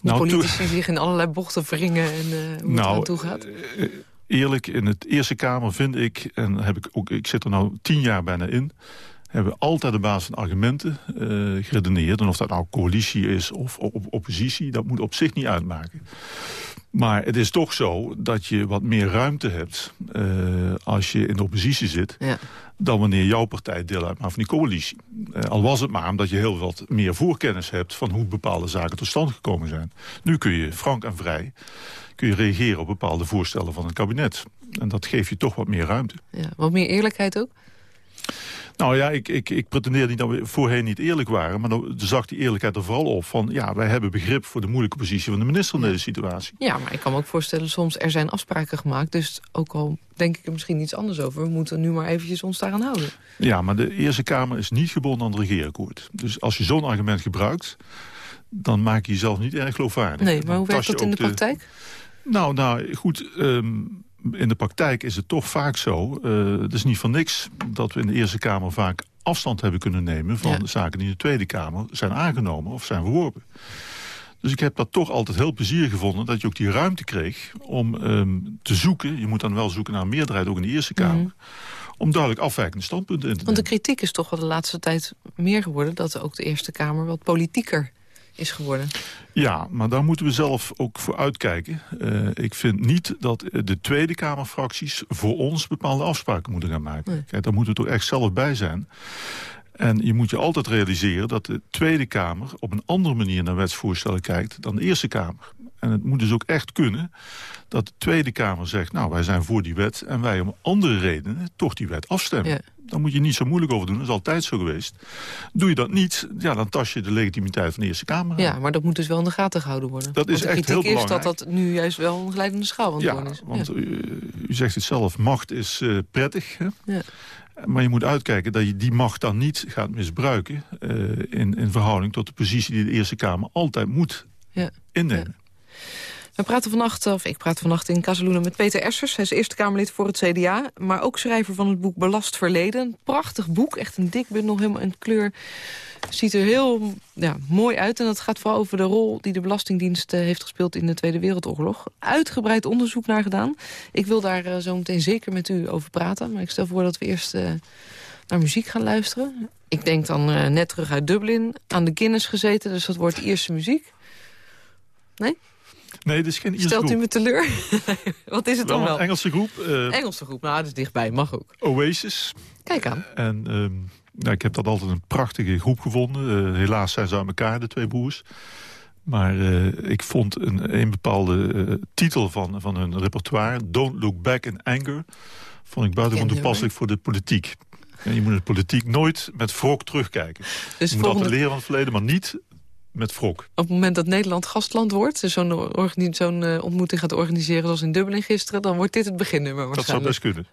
[SPEAKER 3] nou, politici zich in allerlei bochten wringen en uh, hoe nou, het toe gaat? Uh,
[SPEAKER 4] eerlijk, in het Eerste Kamer vind ik, en heb ik, ook, ik zit er nou tien jaar bijna in... hebben we altijd de basis van argumenten uh, geredeneerd. En of dat nou coalitie is of op, oppositie, dat moet op zich niet uitmaken. Maar het is toch zo dat je wat meer ruimte hebt uh, als je in de oppositie zit... Ja. dan wanneer jouw partij deel uitmaakt van die coalitie. Uh, al was het maar omdat je heel wat meer voorkennis hebt... van hoe bepaalde zaken tot stand gekomen zijn. Nu kun je frank en vrij kun je reageren op bepaalde voorstellen van het kabinet. En dat geeft je toch wat meer ruimte.
[SPEAKER 3] Ja, wat meer eerlijkheid ook?
[SPEAKER 4] Nou ja, ik, ik, ik pretendeer niet dat we voorheen niet eerlijk waren. Maar dan zag die eerlijkheid er vooral op van... ja, wij hebben begrip voor de moeilijke positie van de minister in deze situatie.
[SPEAKER 3] Ja, maar ik kan me ook voorstellen, soms er zijn afspraken gemaakt. Dus ook al denk ik er misschien iets anders over... we moeten nu maar eventjes ons daaraan houden.
[SPEAKER 4] Ja, maar de Eerste Kamer is niet gebonden aan het regeerakkoord. Dus als je zo'n argument gebruikt... dan maak je jezelf niet erg geloofwaardig.
[SPEAKER 3] Nee, maar hoe werkt dat in de praktijk?
[SPEAKER 4] Nou, nou, goed... Um, in de praktijk is het toch vaak zo... Uh, het is niet van niks dat we in de Eerste Kamer vaak afstand hebben kunnen nemen... van zaken die in de Tweede Kamer zijn aangenomen of zijn verworpen. Dus ik heb dat toch altijd heel plezier gevonden... dat je ook die ruimte kreeg om um, te zoeken. Je moet dan wel zoeken naar een meerderheid, ook in de Eerste Kamer... Mm om duidelijk afwijkende standpunten in te
[SPEAKER 3] nemen. Want de kritiek is toch wel de laatste tijd meer geworden... dat ook de Eerste Kamer wat politieker is geworden.
[SPEAKER 4] Ja, maar daar moeten we zelf ook voor uitkijken. Uh, ik vind niet dat de Tweede Kamerfracties voor ons bepaalde afspraken moeten gaan maken. Nee. Kijk, daar moeten we toch echt zelf bij zijn. En je moet je altijd realiseren dat de Tweede Kamer op een andere manier naar wetsvoorstellen kijkt dan de Eerste Kamer. En het moet dus ook echt kunnen dat de Tweede Kamer zegt... nou, wij zijn voor die wet en wij om andere redenen toch die wet afstemmen. Ja. Dan moet je niet zo moeilijk over doen, dat is altijd zo geweest. Doe je dat niet, ja, dan tas je de legitimiteit van de Eerste Kamer
[SPEAKER 3] Ja, maar dat moet dus wel in de gaten gehouden worden.
[SPEAKER 4] Dat is echt heel belangrijk.
[SPEAKER 3] is dat dat nu juist wel een glijdende schaal aan het
[SPEAKER 4] ja,
[SPEAKER 3] is.
[SPEAKER 4] Want ja, want u, zegt het zelf, macht is uh, prettig. Hè? Ja. Maar je moet uitkijken dat je die macht dan niet gaat misbruiken... Uh, in, in verhouding tot de positie die de Eerste Kamer altijd moet ja. innemen.
[SPEAKER 3] We praten vannacht, of ik praat vannacht in Casaluna met Peter Essers. Hij is Eerste Kamerlid voor het CDA, maar ook schrijver van het boek Belast Verleden. prachtig boek, echt een dik bundel, helemaal in kleur. Ziet er heel ja, mooi uit en dat gaat vooral over de rol die de Belastingdienst uh, heeft gespeeld in de Tweede Wereldoorlog. Uitgebreid onderzoek naar gedaan. Ik wil daar uh, zo meteen zeker met u over praten, maar ik stel voor dat we eerst uh, naar muziek gaan luisteren. Ik denk dan net terug uit Dublin, aan de Guinness gezeten, dus dat wordt Ierse muziek. Nee?
[SPEAKER 4] Nee, dit is geen Ierse
[SPEAKER 3] Stelt
[SPEAKER 4] groep.
[SPEAKER 3] u me teleur? Wat is het
[SPEAKER 4] wel
[SPEAKER 3] dan wel?
[SPEAKER 4] een Engelse groep. Uh,
[SPEAKER 3] Engelse groep, nou, dat is dichtbij, mag ook.
[SPEAKER 4] Oasis.
[SPEAKER 3] Kijk aan.
[SPEAKER 4] En um, nou, ik heb dat altijd een prachtige groep gevonden. Uh, helaas zijn ze uit elkaar, de twee broers. Maar uh, ik vond een, een bepaalde titel van, van hun repertoire... Don't Look Back in Anger... vond ik buitengewoon toepasselijk voor de politiek. En je moet de politiek nooit met wrok terugkijken. Dus je moet volgende... altijd leren van het verleden, maar niet met wrok. Op
[SPEAKER 3] het moment dat Nederland gastland wordt... dus zo'n zo uh, ontmoeting gaat organiseren zoals in Dublin gisteren... dan wordt dit het beginnummer
[SPEAKER 4] Dat zou best kunnen.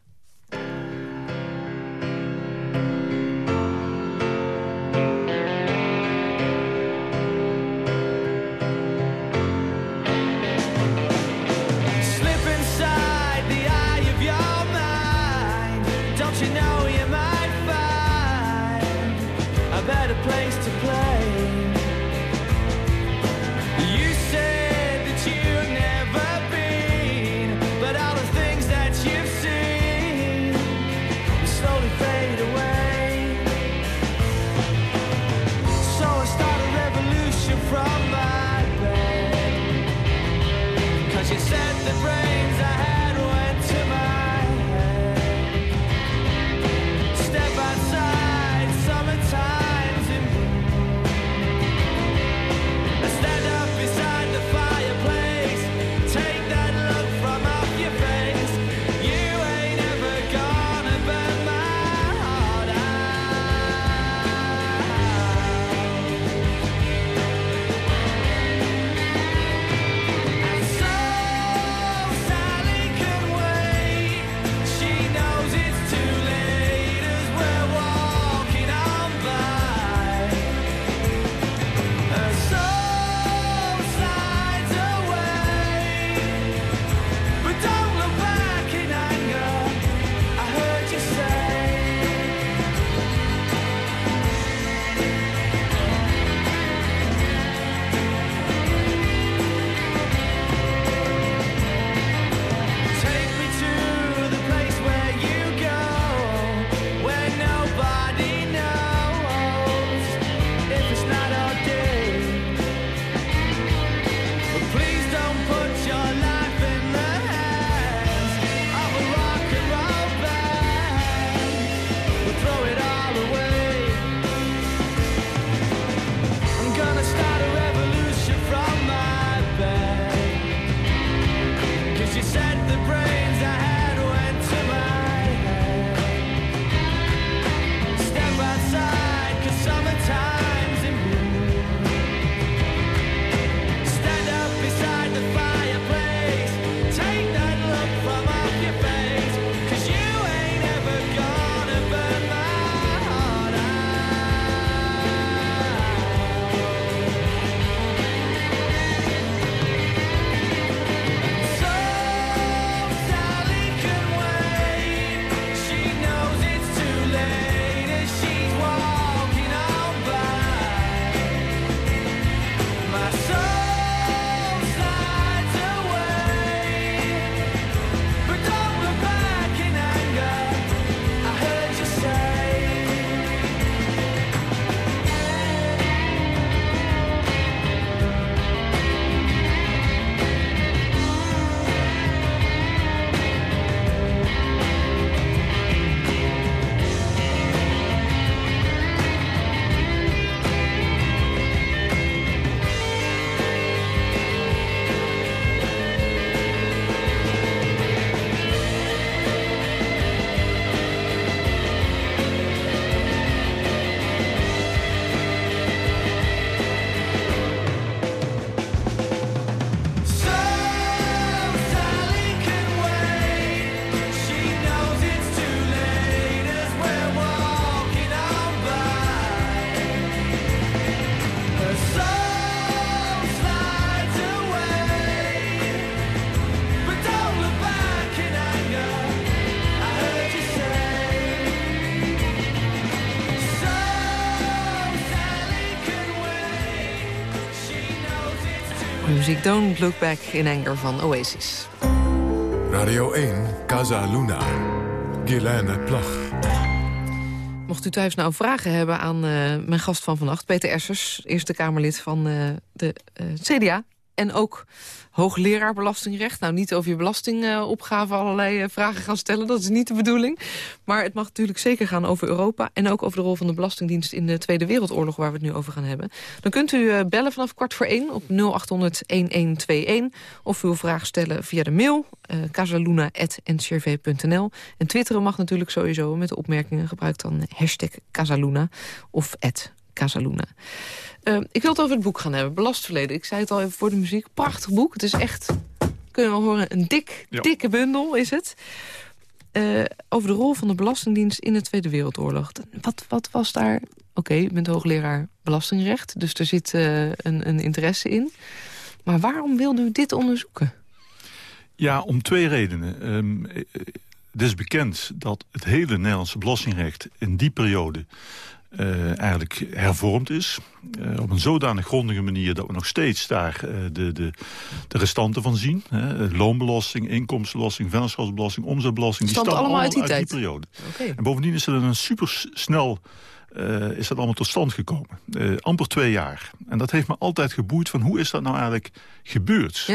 [SPEAKER 3] Muziek Don't Look Back in Anger van Oasis.
[SPEAKER 2] Radio 1, Casa Luna. Guilaine Plag.
[SPEAKER 3] Mocht u thuis nou vragen hebben aan uh, mijn gast van vannacht... Peter Essers, Eerste Kamerlid van uh, de uh, CDA... en ook hoogleraar belastingrecht. Nou, niet over je belastingopgave allerlei eh, vragen gaan stellen. Dat is niet de bedoeling. Maar het mag natuurlijk zeker gaan over Europa... en ook over de rol van de Belastingdienst in de Tweede Wereldoorlog... waar we het nu over gaan hebben. Dan kunt u eh, bellen vanaf kwart voor één op 0800-1121... of uw vraag stellen via de mail uh, eh, casaluna.ncrv.nl. En twitteren mag natuurlijk sowieso met de opmerkingen. Gebruik dan hashtag Casaluna of Casaluna. Uh, ik wil het over het boek gaan hebben, Belastverleden. Ik zei het al even voor de muziek. Prachtig boek. Het is echt, kunnen we horen, een dik, dikke bundel is het. Uh, over de rol van de Belastingdienst in de Tweede Wereldoorlog. Wat, wat was daar... Oké, okay, je bent hoogleraar belastingrecht, dus er zit uh, een, een interesse in. Maar waarom wilde u dit onderzoeken?
[SPEAKER 4] Ja, om twee redenen. Um, het is bekend dat het hele Nederlandse belastingrecht in die periode uh, eigenlijk hervormd is. Uh, op een zodanig grondige manier dat we nog steeds daar uh, de, de, de restanten van zien. Hè. Loonbelasting, inkomstenbelasting, vennootschapsbelasting, omzetbelasting.
[SPEAKER 3] Die stammen allemaal uit die, uit
[SPEAKER 4] die periode. Okay. En bovendien is er een super snel uh, is dat allemaal tot stand gekomen. Amper twee jaar. En dat heeft me altijd geboeid van hoe is dat nou eigenlijk gebeurd?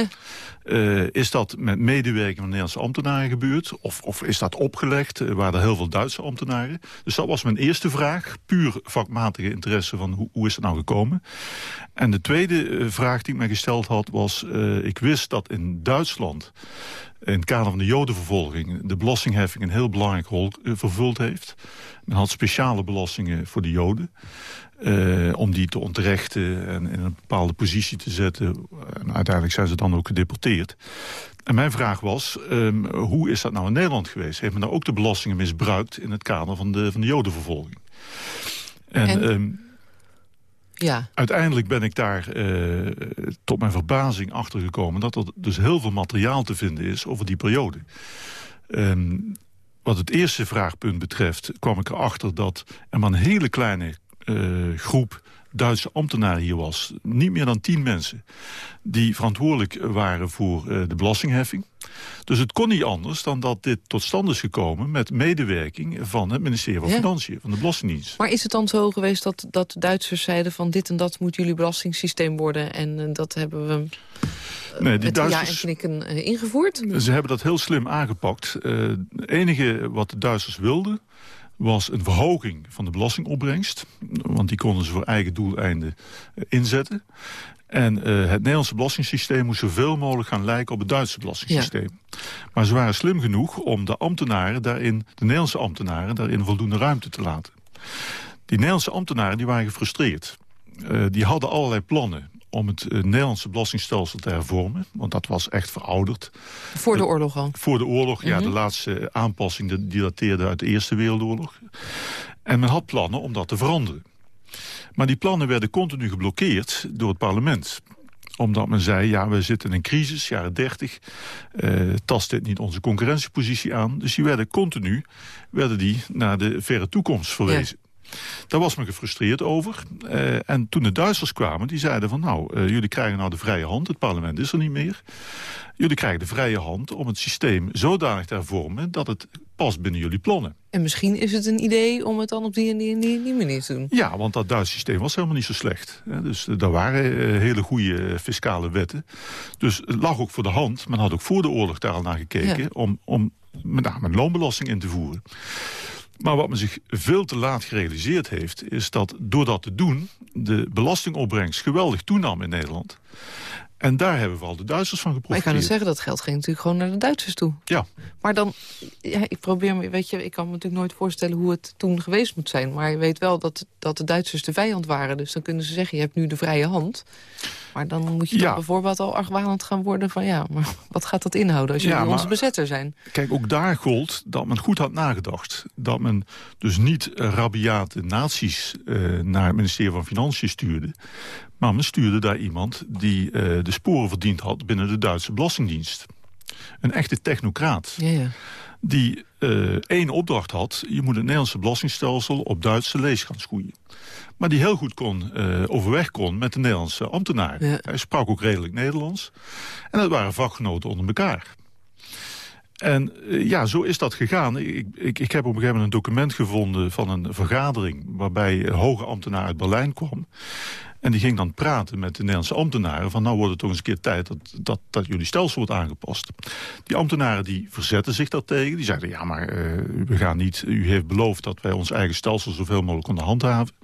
[SPEAKER 4] Uh, is dat met medewerking van Nederlandse ambtenaren gebeurd? Of, of is dat opgelegd? Uh, waren er heel veel Duitse ambtenaren? Dus dat was mijn eerste vraag. Puur vakmatige interesse van hoe, hoe is dat nou gekomen? En de tweede uh, vraag die ik me gesteld had was... ik wist dat in Duitsland in het kader van de jodenvervolging... de belastingheffing een heel belangrijk rol vervuld heeft. Men had speciale belastingen voor de joden. Uh, om die te ontrechten en in een bepaalde positie te zetten. En uiteindelijk zijn ze dan ook gedeporteerd. En mijn vraag was, um, hoe is dat nou in Nederland geweest? Heeft men nou ook de belastingen misbruikt... in het kader van de, van de jodenvervolging? En, en... Um, ja. Uiteindelijk ben ik daar uh, tot mijn verbazing achtergekomen... dat er dus heel veel materiaal te vinden is over die periode. Um, wat het eerste vraagpunt betreft kwam ik erachter dat er maar een hele kleine groep Duitse ambtenaren hier was. Niet meer dan tien mensen die verantwoordelijk waren voor uh, de belastingheffing. Dus het kon niet anders dan dat dit tot stand is gekomen... met medewerking van het ministerie van ja. Financiën, van de Belastingdienst.
[SPEAKER 3] Maar is het dan zo geweest dat, dat Duitsers zeiden... van dit en dat moet jullie belastingssysteem worden... en uh, dat hebben we... Nee, die Duitsers, ja en knikken ingevoerd?
[SPEAKER 4] Ze hebben dat heel slim aangepakt. het enige wat de Duitsers wilden was een verhoging van de belastingopbrengst. Want die konden ze voor eigen doeleinden inzetten. En uh, het Nederlandse belastingssysteem moest zoveel mogelijk gaan lijken op het Duitse belastingssysteem. Ja. Maar ze waren slim genoeg om de ambtenaren daarin, de Nederlandse ambtenaren, daarin voldoende ruimte te laten. Die Nederlandse ambtenaren die waren gefrustreerd. Uh, die hadden allerlei plannen om het uh, Nederlandse belastingstelsel te hervormen. Want dat was echt verouderd.
[SPEAKER 3] Voor de oorlog al?
[SPEAKER 4] Voor de oorlog, mm -hmm. ja. De laatste aanpassing die dateerde uit de Eerste Wereldoorlog. En men had plannen om dat te veranderen. Maar die plannen werden continu geblokkeerd door het parlement omdat men zei, ja, we zitten in een crisis, jaren 30. Uh, tast dit niet onze concurrentiepositie aan. Dus die werden continu werden die naar de verre toekomst verwezen. Daar was men gefrustreerd over. Uh, en toen de Duitsers kwamen, die zeiden van... nou, uh, jullie krijgen nou de vrije hand, het parlement is er niet meer. Jullie krijgen de vrije hand om het systeem zodanig te hervormen... dat het past binnen jullie plannen.
[SPEAKER 3] En misschien is het een idee om het dan op die en die, die, die manier te doen.
[SPEAKER 4] Ja, want dat Duitse systeem was helemaal niet zo slecht. Dus daar waren hele goede fiscale wetten. Dus het lag ook voor de hand. Men had ook voor de oorlog daar al naar gekeken... Ja. om, om met name een loonbelasting in te voeren. Maar wat men zich veel te laat gerealiseerd heeft... is dat door dat te doen de belastingopbrengst geweldig toenam in Nederland. En daar hebben we al de Duitsers van geprofiteerd.
[SPEAKER 3] Maar ik kan het zeggen, dat geld ging natuurlijk gewoon naar de Duitsers toe.
[SPEAKER 4] Ja.
[SPEAKER 3] Maar dan, ja, ik probeer me, weet je, ik kan me natuurlijk nooit voorstellen hoe het toen geweest moet zijn. Maar je weet wel dat, dat de Duitsers de vijand waren. Dus dan kunnen ze zeggen, je hebt nu de vrije hand. Maar dan moet je ja. bijvoorbeeld al argwanend gaan worden van ja, maar wat gaat dat inhouden als jullie ja, onze bezetter zijn?
[SPEAKER 4] Kijk, ook daar gold dat men goed had nagedacht. Dat men dus niet rabiate naties uh, naar het ministerie van Financiën stuurde. Maar men stuurde daar iemand die uh, de sporen verdiend had binnen de Duitse Belastingdienst. Een echte technocraat.
[SPEAKER 3] Ja, ja.
[SPEAKER 4] die uh, één opdracht had. Je moet het Nederlandse belastingstelsel op Duitse lees gaan schoeien. Maar die heel goed kon, uh, overweg kon met de Nederlandse ambtenaren. Hij sprak ook redelijk Nederlands. En dat waren vakgenoten onder elkaar. En uh, ja, zo is dat gegaan. Ik, ik, ik, heb op een gegeven moment een document gevonden van een vergadering... waarbij een hoge ambtenaar uit Berlijn kwam. En die ging dan praten met de Nederlandse ambtenaren... van nou wordt het toch eens een keer tijd dat, dat, dat jullie stelsel wordt aangepast. Die ambtenaren die verzetten zich daartegen. Die zeiden, ja, maar uh, we gaan niet... u heeft beloofd dat wij ons eigen stelsel zoveel mogelijk konden handhaven.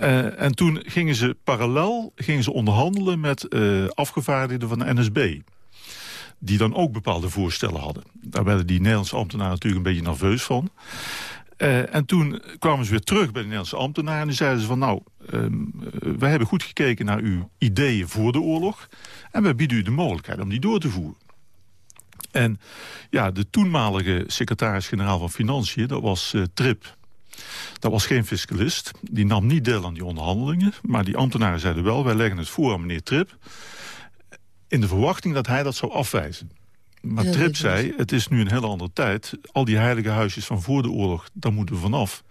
[SPEAKER 4] Uh, en toen gingen ze parallel gingen ze onderhandelen met uh, afgevaardigden van de NSB die dan ook bepaalde voorstellen hadden. Daar werden die Nederlandse ambtenaren natuurlijk een beetje nerveus van. Uh, en toen kwamen ze weer terug bij de Nederlandse ambtenaren... en die zeiden ze van nou, um, wij hebben goed gekeken naar uw ideeën voor de oorlog... en wij bieden u de mogelijkheid om die door te voeren. En ja, de toenmalige secretaris-generaal van Financiën, dat was uh, Trip... Dat was geen fiscalist. Die nam niet deel aan die onderhandelingen. Maar die ambtenaren zeiden wel, wij leggen het voor aan meneer Trip... in de verwachting dat hij dat zou afwijzen. Maar Trip zei, het is nu een hele andere tijd. Al die heilige huisjes van voor de oorlog, daar moeten we vanaf.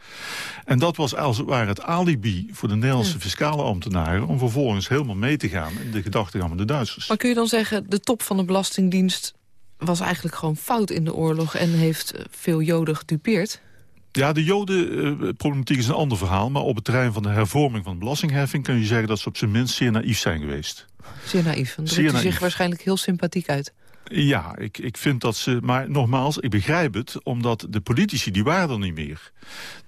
[SPEAKER 4] En dat was als het ware het alibi voor de Nederlandse ja. fiscale ambtenaren... om vervolgens helemaal mee te gaan in de gedachtegang van de Duitsers.
[SPEAKER 3] Maar kun je dan zeggen, de top van de Belastingdienst... was eigenlijk gewoon fout in de oorlog en heeft veel Joden gedupeerd?
[SPEAKER 4] Ja, de jodenproblematiek is een ander verhaal... maar op het terrein van de hervorming van de belastingheffing... kun je zeggen dat ze op zijn minst zeer naïef zijn geweest.
[SPEAKER 3] Zeer naïef, dan drukt u zich waarschijnlijk heel sympathiek uit.
[SPEAKER 4] Ja, ik, ik vind dat ze... Maar nogmaals, ik begrijp het, omdat de politici, die waren er niet meer.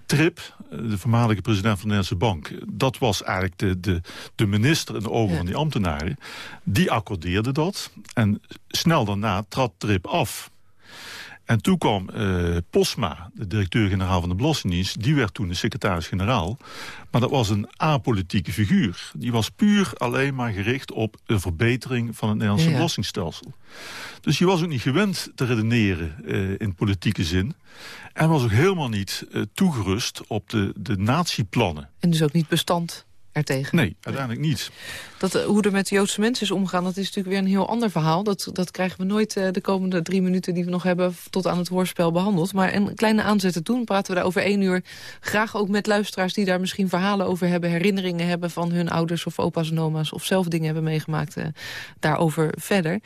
[SPEAKER 4] Trip, de voormalige president van de Nederlandse Bank... dat was eigenlijk de, de, de minister in de ogen ja. van die ambtenaren. Die accordeerde dat. En snel daarna trad Trip af. En toen kwam uh, Posma, de directeur-generaal van de Belastingdienst... die werd toen de secretaris-generaal. Maar dat was een apolitieke figuur. Die was puur alleen maar gericht op een verbetering van het Nederlandse ja, ja. belastingstelsel. Dus je was ook niet gewend te redeneren uh, in politieke zin. En was ook helemaal niet uh, toegerust op de, de natieplannen.
[SPEAKER 3] En dus ook niet bestand ertegen.
[SPEAKER 4] Nee, uiteindelijk niet.
[SPEAKER 3] Dat, uh, hoe er met de Joodse mensen is omgaan, dat is natuurlijk weer een heel ander verhaal. Dat, dat krijgen we nooit uh, de komende drie minuten die we nog hebben... tot aan het hoorspel behandeld. Maar een kleine aanzet doen, praten we daar over één uur. Graag ook met luisteraars die daar misschien verhalen over hebben... herinneringen hebben van hun ouders of opa's en oma's... of zelf dingen hebben meegemaakt uh, daarover verder.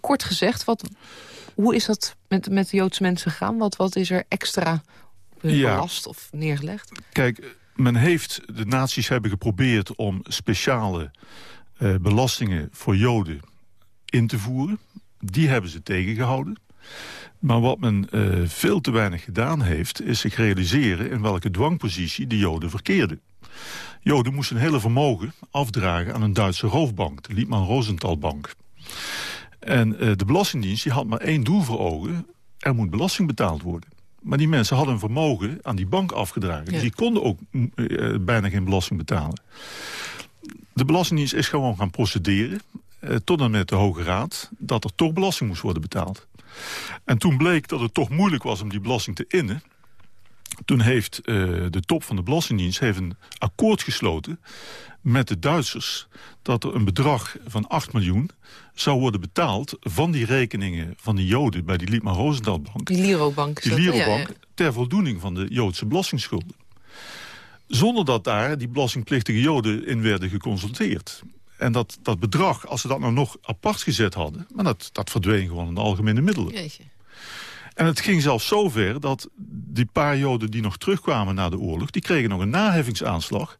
[SPEAKER 3] kort gezegd, wat, hoe is dat met, met de Joodse mensen gegaan? Wat, wat is er extra ja. belast of neergelegd?
[SPEAKER 4] Kijk men heeft, de naties hebben geprobeerd om speciale uh, belastingen voor Joden in te voeren. Die hebben ze tegengehouden. Maar wat men uh, veel te weinig gedaan heeft... is zich realiseren in welke dwangpositie de Joden verkeerden. Joden moesten een hele vermogen afdragen aan een Duitse roofbank... de Liebman-Rosenthal-bank. En uh, de Belastingdienst die had maar één doel voor ogen... er moet belasting betaald worden. Maar die mensen hadden een vermogen aan die bank afgedragen. Ja. Dus die konden ook uh, bijna geen belasting betalen. De Belastingdienst is gewoon gaan procederen... Uh, tot en met de Hoge Raad... dat er toch belasting moest worden betaald. En toen bleek dat het toch moeilijk was om die belasting te innen... Toen heeft uh, de top van de Belastingdienst heeft een akkoord gesloten met de Duitsers... dat er een bedrag van 8 miljoen zou worden betaald... van die rekeningen van de Joden bij die Liebman Rosenthal Bank.
[SPEAKER 3] Die Lirobank.
[SPEAKER 4] Die Lirobank, ja, ja. ter voldoening van de Joodse belastingsschulden. Zonder dat daar die belastingplichtige Joden in werden geconsulteerd. En dat, dat bedrag, als ze dat nou nog apart gezet hadden... maar dat, dat verdween gewoon in de algemene middelen.
[SPEAKER 3] Jeetje.
[SPEAKER 4] En het ging zelfs zover dat die paar Joden die nog terugkwamen na de oorlog... die kregen nog een naheffingsaanslag.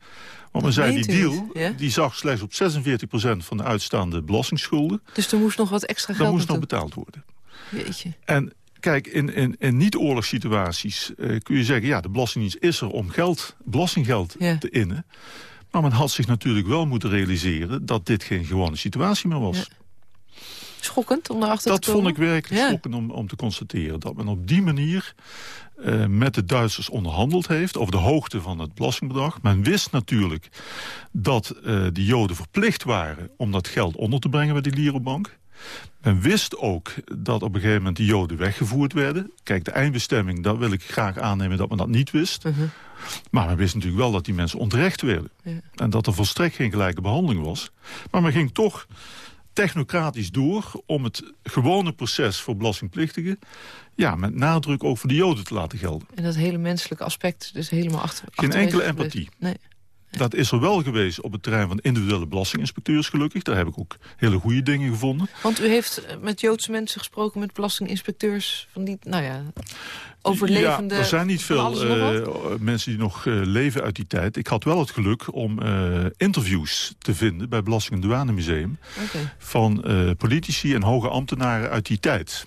[SPEAKER 4] Want men zei, die deal ja? die zag slechts op 46% van de uitstaande belastingsschulden.
[SPEAKER 3] Dus er moest nog wat extra geld
[SPEAKER 4] Dan moest nog betaald worden.
[SPEAKER 3] Jeetje.
[SPEAKER 4] En kijk, in, in, in niet-oorlogssituaties uh, kun je zeggen... ja, de Belastingdienst is er om geld, belastinggeld ja. te innen. Maar men had zich natuurlijk wel moeten realiseren... dat dit geen gewone situatie meer was. Ja.
[SPEAKER 3] Schokkend om erachter
[SPEAKER 4] dat
[SPEAKER 3] te komen?
[SPEAKER 4] Dat vond ik werkelijk ja. schokkend om, om te constateren. Dat men op die manier uh, met de Duitsers onderhandeld heeft... over de hoogte van het belastingbedrag. Men wist natuurlijk dat uh, de Joden verplicht waren... om dat geld onder te brengen bij die Lirobank. Men wist ook dat op een gegeven moment de Joden weggevoerd werden. Kijk, de eindbestemming, daar wil ik graag aannemen dat men dat niet wist. Uh -huh. Maar men wist natuurlijk wel dat die mensen onterecht werden. Ja. En dat er volstrekt geen gelijke behandeling was. Maar men ging toch technocratisch door om het gewone proces voor belastingplichtigen... ja, met nadruk ook voor de Joden te laten gelden.
[SPEAKER 3] En dat hele menselijke aspect dus helemaal achter.
[SPEAKER 4] Geen enkele empathie.
[SPEAKER 3] Nee.
[SPEAKER 4] Dat is er wel geweest op het terrein van individuele belastinginspecteurs gelukkig. Daar heb ik ook hele goede dingen gevonden.
[SPEAKER 3] Want u heeft met Joodse mensen gesproken, met belastinginspecteurs van die, nou ja, overlevende...
[SPEAKER 4] Ja, er zijn niet veel uh, mensen die nog uh, leven uit die tijd. Ik had wel het geluk om uh, interviews te vinden bij Belasting- en Douanemuseum... Okay. van politici en hoge ambtenaren uit die tijd.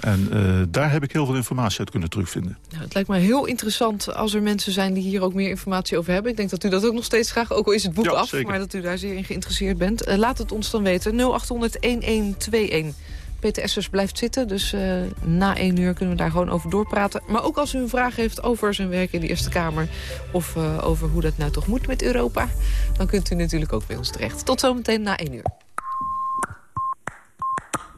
[SPEAKER 4] En uh, daar heb ik heel veel informatie uit kunnen terugvinden.
[SPEAKER 3] Nou, het lijkt me heel interessant als er mensen zijn die hier ook meer informatie over hebben. Ik denk dat u dat ook nog steeds graag, ook al is het boek
[SPEAKER 4] ja,
[SPEAKER 3] af...
[SPEAKER 4] Zeker.
[SPEAKER 3] maar dat u daar zeer in geïnteresseerd bent. Uh, laat het ons dan weten. 0800-1121. Peter Essers blijft zitten, dus uh, na één uur kunnen we daar gewoon over doorpraten. Maar ook als u een vraag heeft over zijn werk in de Eerste Kamer... of over hoe dat nou toch moet met Europa... dan kunt u natuurlijk ook bij ons terecht. Tot zometeen na één uur.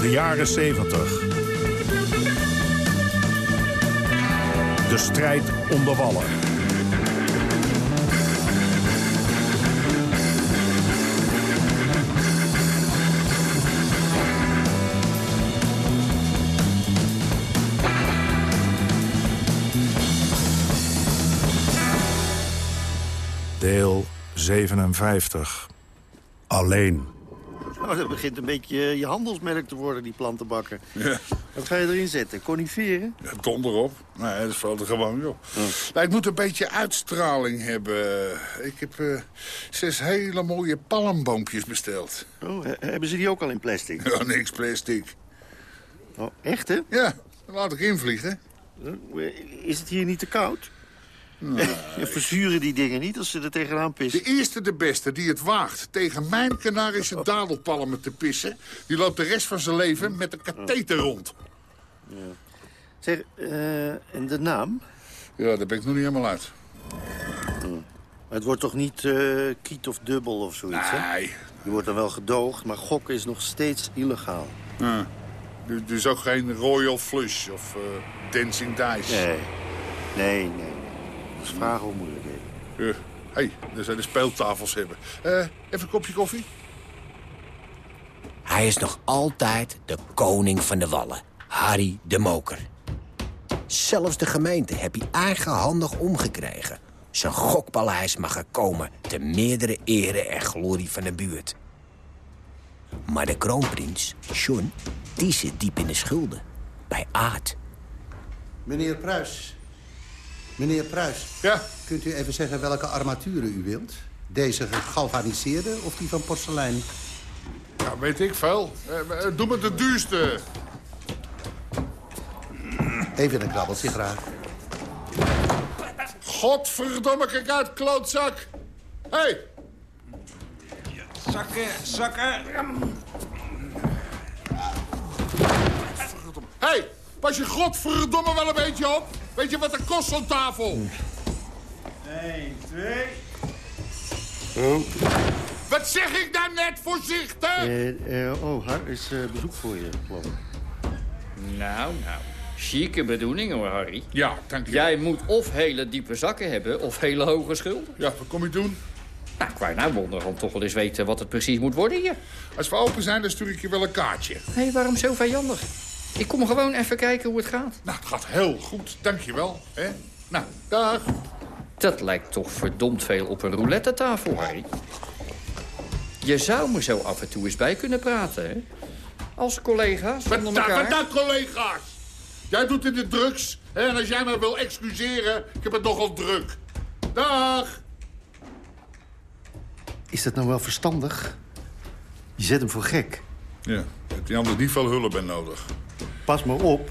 [SPEAKER 8] De jaren 70. De strijd om de wallen. Deel 57. Alleen.
[SPEAKER 9] Dat begint een beetje je handelsmerk te worden, die plantenbakken. Ja. Wat ga je erin zetten? Coniferen?
[SPEAKER 10] Ja, donder op. Nee, dat valt er gewoon op. Ja. Nou, ik moet een beetje uitstraling hebben. Ik heb uh, zes hele mooie palmboompjes besteld.
[SPEAKER 9] Oh, he hebben ze die ook al in plastic?
[SPEAKER 10] Ja, niks plastic.
[SPEAKER 9] Oh, echt, hè?
[SPEAKER 10] Ja, dan laat ik invliegen.
[SPEAKER 9] Is het hier niet te koud? Nee. Verzuren die dingen niet als ze er tegenaan pissen?
[SPEAKER 10] De eerste de beste die het waagt tegen mijn Canarische dadelpalmen te pissen... die loopt de rest van zijn leven met een katheter rond.
[SPEAKER 9] Ja. Zeg, uh, en de naam?
[SPEAKER 10] Ja, daar ben ik nog niet helemaal uit.
[SPEAKER 9] Hm. Het wordt toch niet uh, kiet of dubbel of zoiets,
[SPEAKER 10] nee.
[SPEAKER 9] hè? Je wordt dan wel gedoogd, maar gokken is nog steeds illegaal.
[SPEAKER 10] Ja. Dus ook geen Royal Flush of uh, Dancing Dice?
[SPEAKER 9] Nee, nee, nee. Vragen om moeilijkheden.
[SPEAKER 10] Hé, uh, hey, daar zijn de speeltafels hebben. Uh, even een kopje koffie?
[SPEAKER 11] Hij is nog altijd de koning van de wallen. Harry de Moker. Zelfs de gemeente heb hij eigenhandig omgekregen. Zijn gokpaleis mag er komen te meerdere ere en glorie van de buurt. Maar de kroonprins, John, die zit diep in de schulden. Bij Aad.
[SPEAKER 12] Meneer Pruis. Meneer Pruis.
[SPEAKER 10] Ja?
[SPEAKER 12] Kunt u even zeggen welke armaturen u wilt? Deze gegalvaniseerde of die van porselein?
[SPEAKER 10] Ja, weet ik veel. Uh, doe me de duurste.
[SPEAKER 12] Even een krabbeltje graag.
[SPEAKER 10] Godverdomme, kijk uit, klootzak. Hé! Hey.
[SPEAKER 13] Zakken, zakken.
[SPEAKER 10] Hé, hey, pas je godverdomme wel een beetje op. Weet je wat er kost zo'n tafel?
[SPEAKER 13] 1, 2...
[SPEAKER 9] Oh.
[SPEAKER 10] Wat zeg ik daar net, voorzichtig?
[SPEAKER 9] Uh, uh, oh, Har is uh, bezoek voor je, geloof ik.
[SPEAKER 14] Nou, nou. Chique bedoeling hoor, Harry.
[SPEAKER 10] Ja, dank je.
[SPEAKER 14] Jij moet of hele diepe zakken hebben, of hele hoge schulden.
[SPEAKER 10] Ja, wat kom je doen?
[SPEAKER 14] Nou, qua nou wonderhand toch wel eens weten wat het precies moet worden hier.
[SPEAKER 10] Als we open zijn, dan stuur ik je wel een kaartje.
[SPEAKER 14] Hé, hey, waarom zo vijandig? Ik kom gewoon even kijken hoe het gaat.
[SPEAKER 10] Nou, het gaat heel goed, dank je wel. Hè? Nou, dag.
[SPEAKER 14] Dat lijkt toch verdomd veel op een roulette tafel, Harry. Je zou me zo af en toe eens bij kunnen praten, hè? Als collega's
[SPEAKER 10] Wat
[SPEAKER 14] onder elkaar.
[SPEAKER 10] Wat dan collega's? Jij doet in de drugs. Hè? En als jij me wil excuseren, ik heb het nogal druk. Dag.
[SPEAKER 9] Is dat nou wel verstandig? Je zet hem voor gek.
[SPEAKER 10] Ja, heb die anders niet veel hulp bij nodig.
[SPEAKER 9] Pas maar op.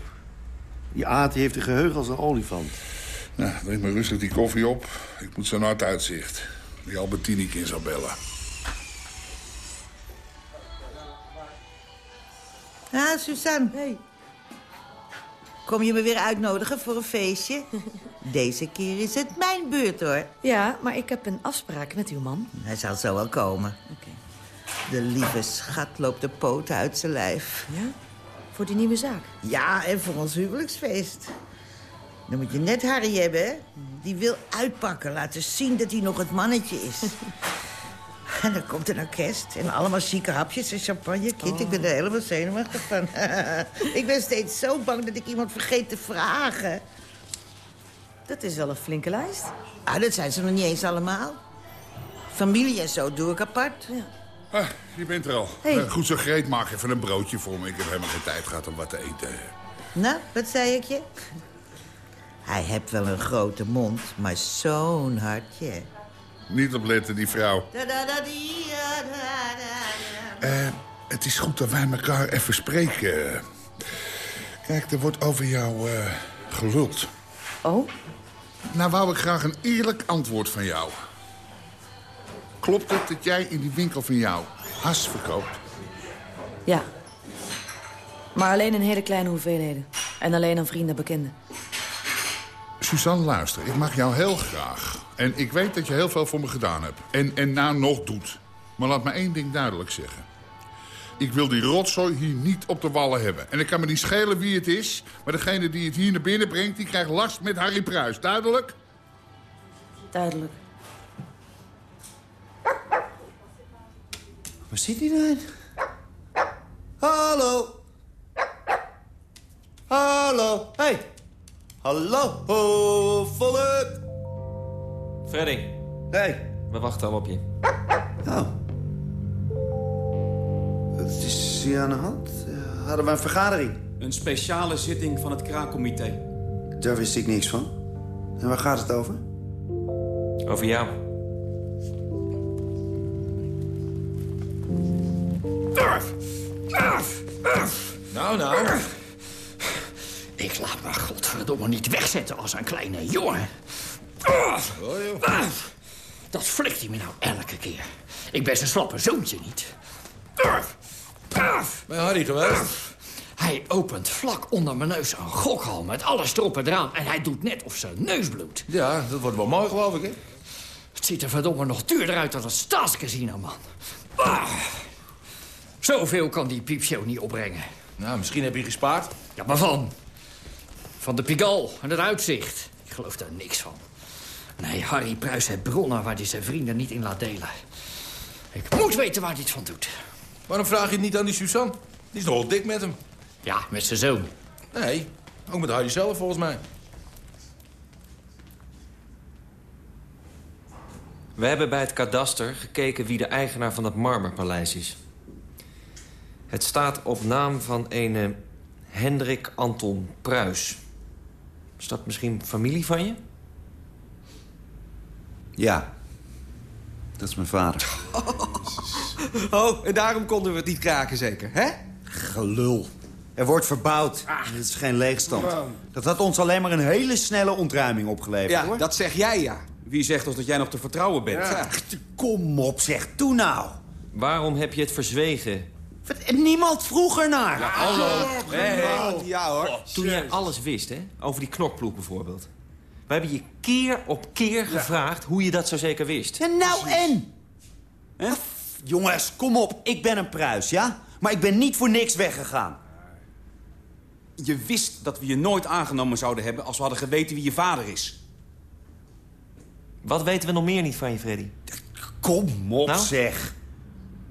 [SPEAKER 9] Die aard heeft een geheugen als een olifant.
[SPEAKER 10] Nou, drink maar rustig die koffie op. Ik moet zo naar het uitzicht. Die Albertini in zou bellen.
[SPEAKER 15] Ah, Suzanne. Hey. Kom je me weer uitnodigen voor een feestje? Deze keer is het mijn beurt, hoor.
[SPEAKER 16] Ja, maar ik heb een afspraak met uw man.
[SPEAKER 15] Hij zal zo wel komen.
[SPEAKER 16] Oké.
[SPEAKER 15] De lieve schat loopt de poten uit zijn lijf.
[SPEAKER 16] Ja? Voor die nieuwe zaak?
[SPEAKER 15] Ja, en voor ons huwelijksfeest. Dan moet je net Harry hebben, hè? Die wil uitpakken, laten zien dat hij nog het mannetje is. en dan komt een orkest en allemaal chique hapjes en champagne. Kind, ik ben er helemaal zenuwachtig van. ik ben steeds zo bang dat ik iemand vergeet te vragen.
[SPEAKER 16] Dat is wel een flinke lijst.
[SPEAKER 15] Ah, dat zijn ze nog niet eens allemaal. Familie en zo doe ik apart.
[SPEAKER 16] Ja.
[SPEAKER 10] Ah, je bent er al.
[SPEAKER 15] Hey.
[SPEAKER 10] Eh, goed zo gereed, maak even een broodje voor me. Ik heb helemaal geen tijd gehad om wat te eten.
[SPEAKER 15] Nou, wat zei ik je? Hij heeft wel een grote mond, maar zo'n hartje.
[SPEAKER 10] Niet opletten, die vrouw. Eh, het is goed dat wij elkaar even spreken. Kijk, er wordt over jou eh, geluld.
[SPEAKER 16] Oh?
[SPEAKER 10] Nou wou ik graag een eerlijk antwoord van jou. Klopt het dat jij in die winkel van jou has verkoopt?
[SPEAKER 16] Ja. Maar alleen in hele kleine hoeveelheden. En alleen aan vrienden en bekenden.
[SPEAKER 10] Suzanne, luister, ik mag jou heel graag. En ik weet dat je heel veel voor me gedaan hebt. En, en nou nog doet. Maar laat me één ding duidelijk zeggen. Ik wil die rotzooi hier niet op de wallen hebben. En ik kan me niet schelen wie het is. Maar degene die het hier naar binnen brengt, die krijgt last met Harry Pruis. Duidelijk?
[SPEAKER 16] Duidelijk.
[SPEAKER 17] Waar zit hij dan? Hallo. Hallo. Hey. Hallo, volk.
[SPEAKER 11] Freddy.
[SPEAKER 17] Hey.
[SPEAKER 11] We wachten al op je.
[SPEAKER 17] Oh. Wat is hier aan de hand? Hadden we een vergadering?
[SPEAKER 18] Een speciale zitting van het kraakcomité.
[SPEAKER 17] Daar wist ik niks van. En waar gaat het over?
[SPEAKER 11] Over jou.
[SPEAKER 14] Nou, nou. Ik laat me godverdomme niet wegzetten als een kleine jongen. Dat flikt hij me nou elke keer. Ik ben zijn slappe zoontje niet. Ben Harry geweest? Hij opent vlak onder mijn neus een gokhal met alles erop en eraan... en hij doet net of zijn neus bloedt. Ja, dat wordt wel mooi, geloof ik, hè? Het ziet er verdomme nog duurder uit dan een staatscasino, man. Ah. Zoveel kan die piepshow niet opbrengen. Nou, misschien heb je gespaard. Ja, maar van? Van de Pigalle en het uitzicht. Ik geloof daar niks van. Nee, Harry Pruis heeft bronnen waar hij zijn vrienden niet in laat delen. Ik moet weten waar hij het van doet. Waarom vraag je het niet aan die Suzanne? Die is nogal dik met hem. Ja, met zijn zoon. Nee, ook met Harry zelf, volgens mij.
[SPEAKER 11] We hebben bij het kadaster gekeken wie de eigenaar van dat marmerpaleis is. Het staat op naam van een Hendrik Anton Pruis. Is dat misschien familie van je?
[SPEAKER 17] Ja. Dat is mijn vader.
[SPEAKER 19] Oh, en daarom konden we het niet kraken, zeker, hè?
[SPEAKER 17] Gelul. Er wordt verbouwd. Dit is geen leegstand. Dat had ons alleen maar een hele snelle ontruiming opgeleverd,
[SPEAKER 19] Ja,
[SPEAKER 17] hoor.
[SPEAKER 19] dat zeg jij, ja. Wie zegt ons dat jij nog te vertrouwen bent?
[SPEAKER 17] Ja. Kom op, zeg. Doe nou.
[SPEAKER 11] Waarom heb je het verzwegen?
[SPEAKER 17] Niemand vroeg ernaar.
[SPEAKER 19] hallo. Hey,
[SPEAKER 17] Nou.
[SPEAKER 19] Ja, hoor.
[SPEAKER 11] Toen jij alles wist, hè? Over die knokploeg bijvoorbeeld. We hebben je keer op keer gevraagd hoe je dat zo zeker wist.
[SPEAKER 17] Ja, nou en? Hè? Jongens, kom op. Ik ben een pruis, ja? Maar ik ben niet voor niks weggegaan.
[SPEAKER 18] Je wist dat we je nooit aangenomen zouden hebben... als we hadden geweten wie je vader is.
[SPEAKER 11] Wat weten we nog meer niet van je, Freddy?
[SPEAKER 17] Kom op,
[SPEAKER 11] Nou?
[SPEAKER 17] zeg.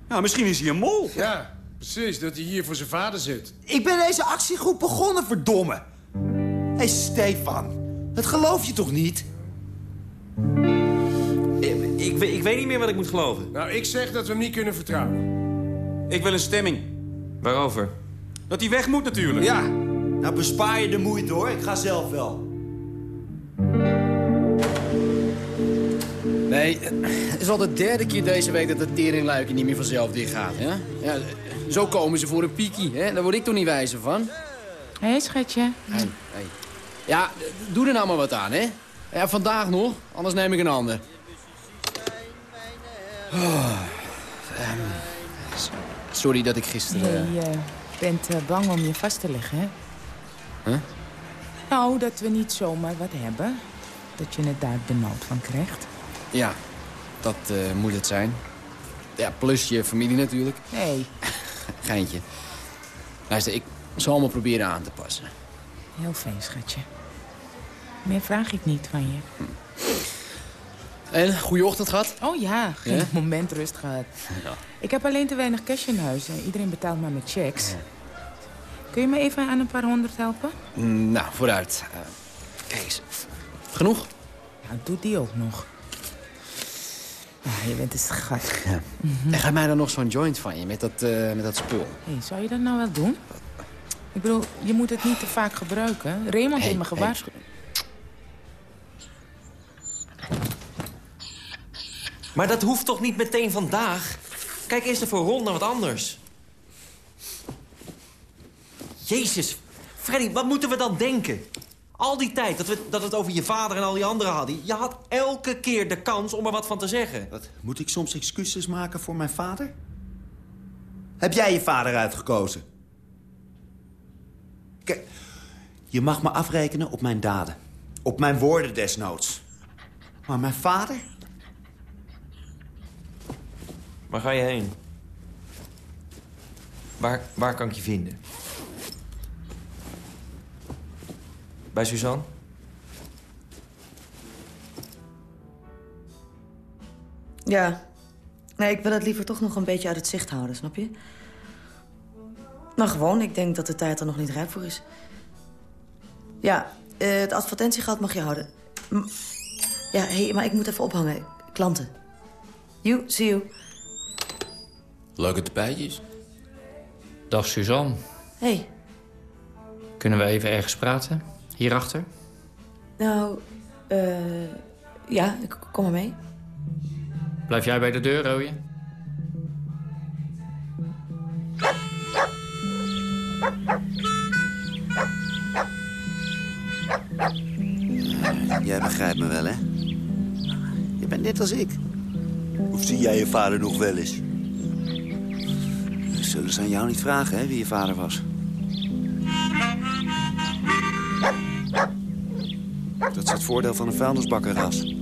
[SPEAKER 18] Nou, misschien is hij een mol.
[SPEAKER 20] Ja, precies. Dat hij hier voor zijn vader zit.
[SPEAKER 17] Ik ben deze actiegroep begonnen, verdomme. Hé, hey, Stefan. Dat geloof je toch niet?
[SPEAKER 11] Ik, ik, weet- ik weet niet meer wat ik moet geloven.
[SPEAKER 20] Nou, ik zeg dat we hem niet kunnen vertrouwen.
[SPEAKER 18] Ik wil een stemming.
[SPEAKER 11] Waarover?
[SPEAKER 18] Dat hij weg moet natuurlijk.
[SPEAKER 17] Ja. Nou, bespaar je de moeite, hoor. Ik ga zelf wel.
[SPEAKER 21] Nee, het is al de derde keer deze week dat de teringluikje niet meer vanzelf dicht gaat. Ja? Ja, zo komen ze voor een piekie, hè? Daar word ik toch niet wijzer van.
[SPEAKER 22] Hé, hey, schatje.
[SPEAKER 21] Hey, hey. Ja, doe er nou maar wat aan, hè? Ja, vandaag nog, anders neem ik een ander. Oh, ehm, sorry dat ik gisteren...
[SPEAKER 22] Eh,
[SPEAKER 23] bent eh, bang om je vast te leggen, hè?
[SPEAKER 21] Huh?
[SPEAKER 23] Nou, dat we niet zomaar wat hebben. Dat je het daar benauwd van krijgt.
[SPEAKER 21] Ja, dat eh, moet het zijn. Ja, plus je familie natuurlijk.
[SPEAKER 23] Nee.
[SPEAKER 21] Geintje. Luister, ik zal allemaal proberen aan te passen.
[SPEAKER 23] Heel fijn, schatje. Meer vraag ik niet van je.
[SPEAKER 21] En, goede ochtend gehad?
[SPEAKER 23] Oh ja, geen
[SPEAKER 21] Ja?
[SPEAKER 23] moment rust gehad.
[SPEAKER 21] Ja.
[SPEAKER 23] Ik heb alleen te weinig cash in huis. en Iedereen betaalt maar met checks. Kun je me even aan een paar honderd helpen?
[SPEAKER 21] Mm, Nou, vooruit. Kijk eens. Genoeg?
[SPEAKER 23] Ja, doe die ook nog. Ah, je bent een schat.
[SPEAKER 21] Ja. En ga mij dan nog zo'n joint van je met dat, eh, met dat spul.
[SPEAKER 23] Hey, zou je dat nou wel doen? Ik bedoel, je moet het niet te vaak gebruiken. Raymond heeft me gewaarschuwd.
[SPEAKER 11] Maar dat hoeft toch niet meteen vandaag? Kijk eerst even rond naar wat anders. Jezus, Freddy, wat moeten we dan denken? Al die tijd dat we, dat we het over je vader en al die anderen hadden... je had elke keer de kans om er wat van te zeggen.
[SPEAKER 17] Wat, moet ik soms excuses maken voor mijn vader? Heb jij je vader uitgekozen? Kijk, je mag me afrekenen op mijn daden. Op mijn woorden desnoods. Maar mijn vader?
[SPEAKER 11] Waar ga je heen? Waar, waar kan ik je vinden? Bij Suzanne?
[SPEAKER 16] Ja. Nee, ik wil het liever toch nog een beetje uit het zicht houden, snap je? Nou, gewoon. Ik denk dat de tijd er nog niet rijp voor is. Ja, eh, het advertentiegeld mag je houden. M- ja, hey, maar ik moet even ophangen. Klanten. You, see you.
[SPEAKER 24] Leuke tapijtjes.
[SPEAKER 14] Dag Suzanne.
[SPEAKER 16] Hey,
[SPEAKER 14] Kunnen we even ergens praten? Hierachter?
[SPEAKER 16] nou, eh... ja, ik kom maar mee.
[SPEAKER 14] Blijf jij bij de deur, Rooie?
[SPEAKER 9] Jij begrijpt me wel, hè? Je bent net als ik. Of zie jij je vader nog wel eens? Zullen ze aan jou niet vragen, hè, wie je vader was? Voordeel van een vuilnisbakkerras.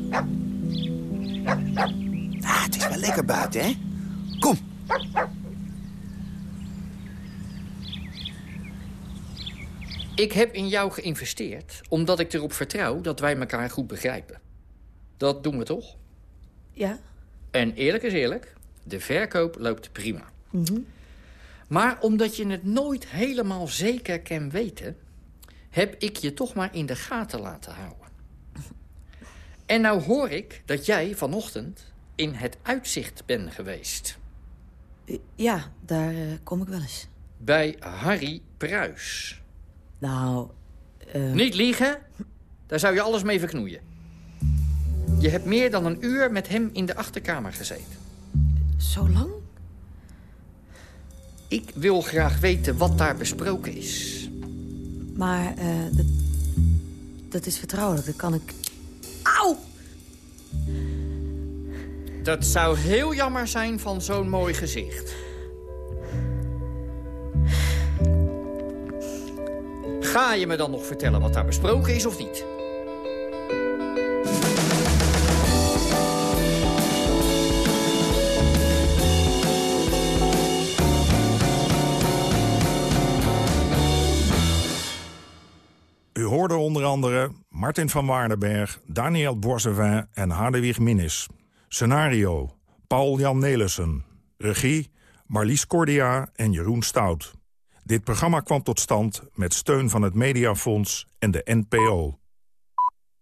[SPEAKER 9] Ah, het is wel lekker buiten, hè? Kom.
[SPEAKER 14] Ik heb in jou geïnvesteerd omdat ik erop vertrouw dat wij elkaar goed begrijpen. Dat doen we toch?
[SPEAKER 16] Ja?
[SPEAKER 14] En eerlijk is eerlijk, de verkoop loopt prima.
[SPEAKER 16] Mhm.
[SPEAKER 14] Maar omdat je het nooit helemaal zeker kan weten... heb ik je toch maar in de gaten laten houden. En nou hoor ik dat jij vanochtend in het uitzicht bent geweest.
[SPEAKER 16] Ja, daar eh, kom ik wel eens.
[SPEAKER 14] Bij Harry Pruis.
[SPEAKER 16] Nou, eh...
[SPEAKER 14] Niet liegen, daar zou je alles mee verknoeien. Je hebt meer dan een uur met hem in de achterkamer gezeten.
[SPEAKER 16] Zo lang?
[SPEAKER 14] Ik wil graag weten wat daar besproken is.
[SPEAKER 16] Maar eh, dat, dat is vertrouwelijk, dat kan ik... Auw!
[SPEAKER 14] Dat zou heel jammer zijn van zo'n mooi gezicht. Ga je me dan nog vertellen wat daar besproken is of niet?
[SPEAKER 8] U hoorde onder andere Martin van Waardenberg, Daniel Boissevin en Hadewig Minnis. Scenario, Paul-Jan Nelissen. Regie, Marlies Cordia en Jeroen Stout. Dit programma kwam tot stand met steun van het Mediafonds en de NPO.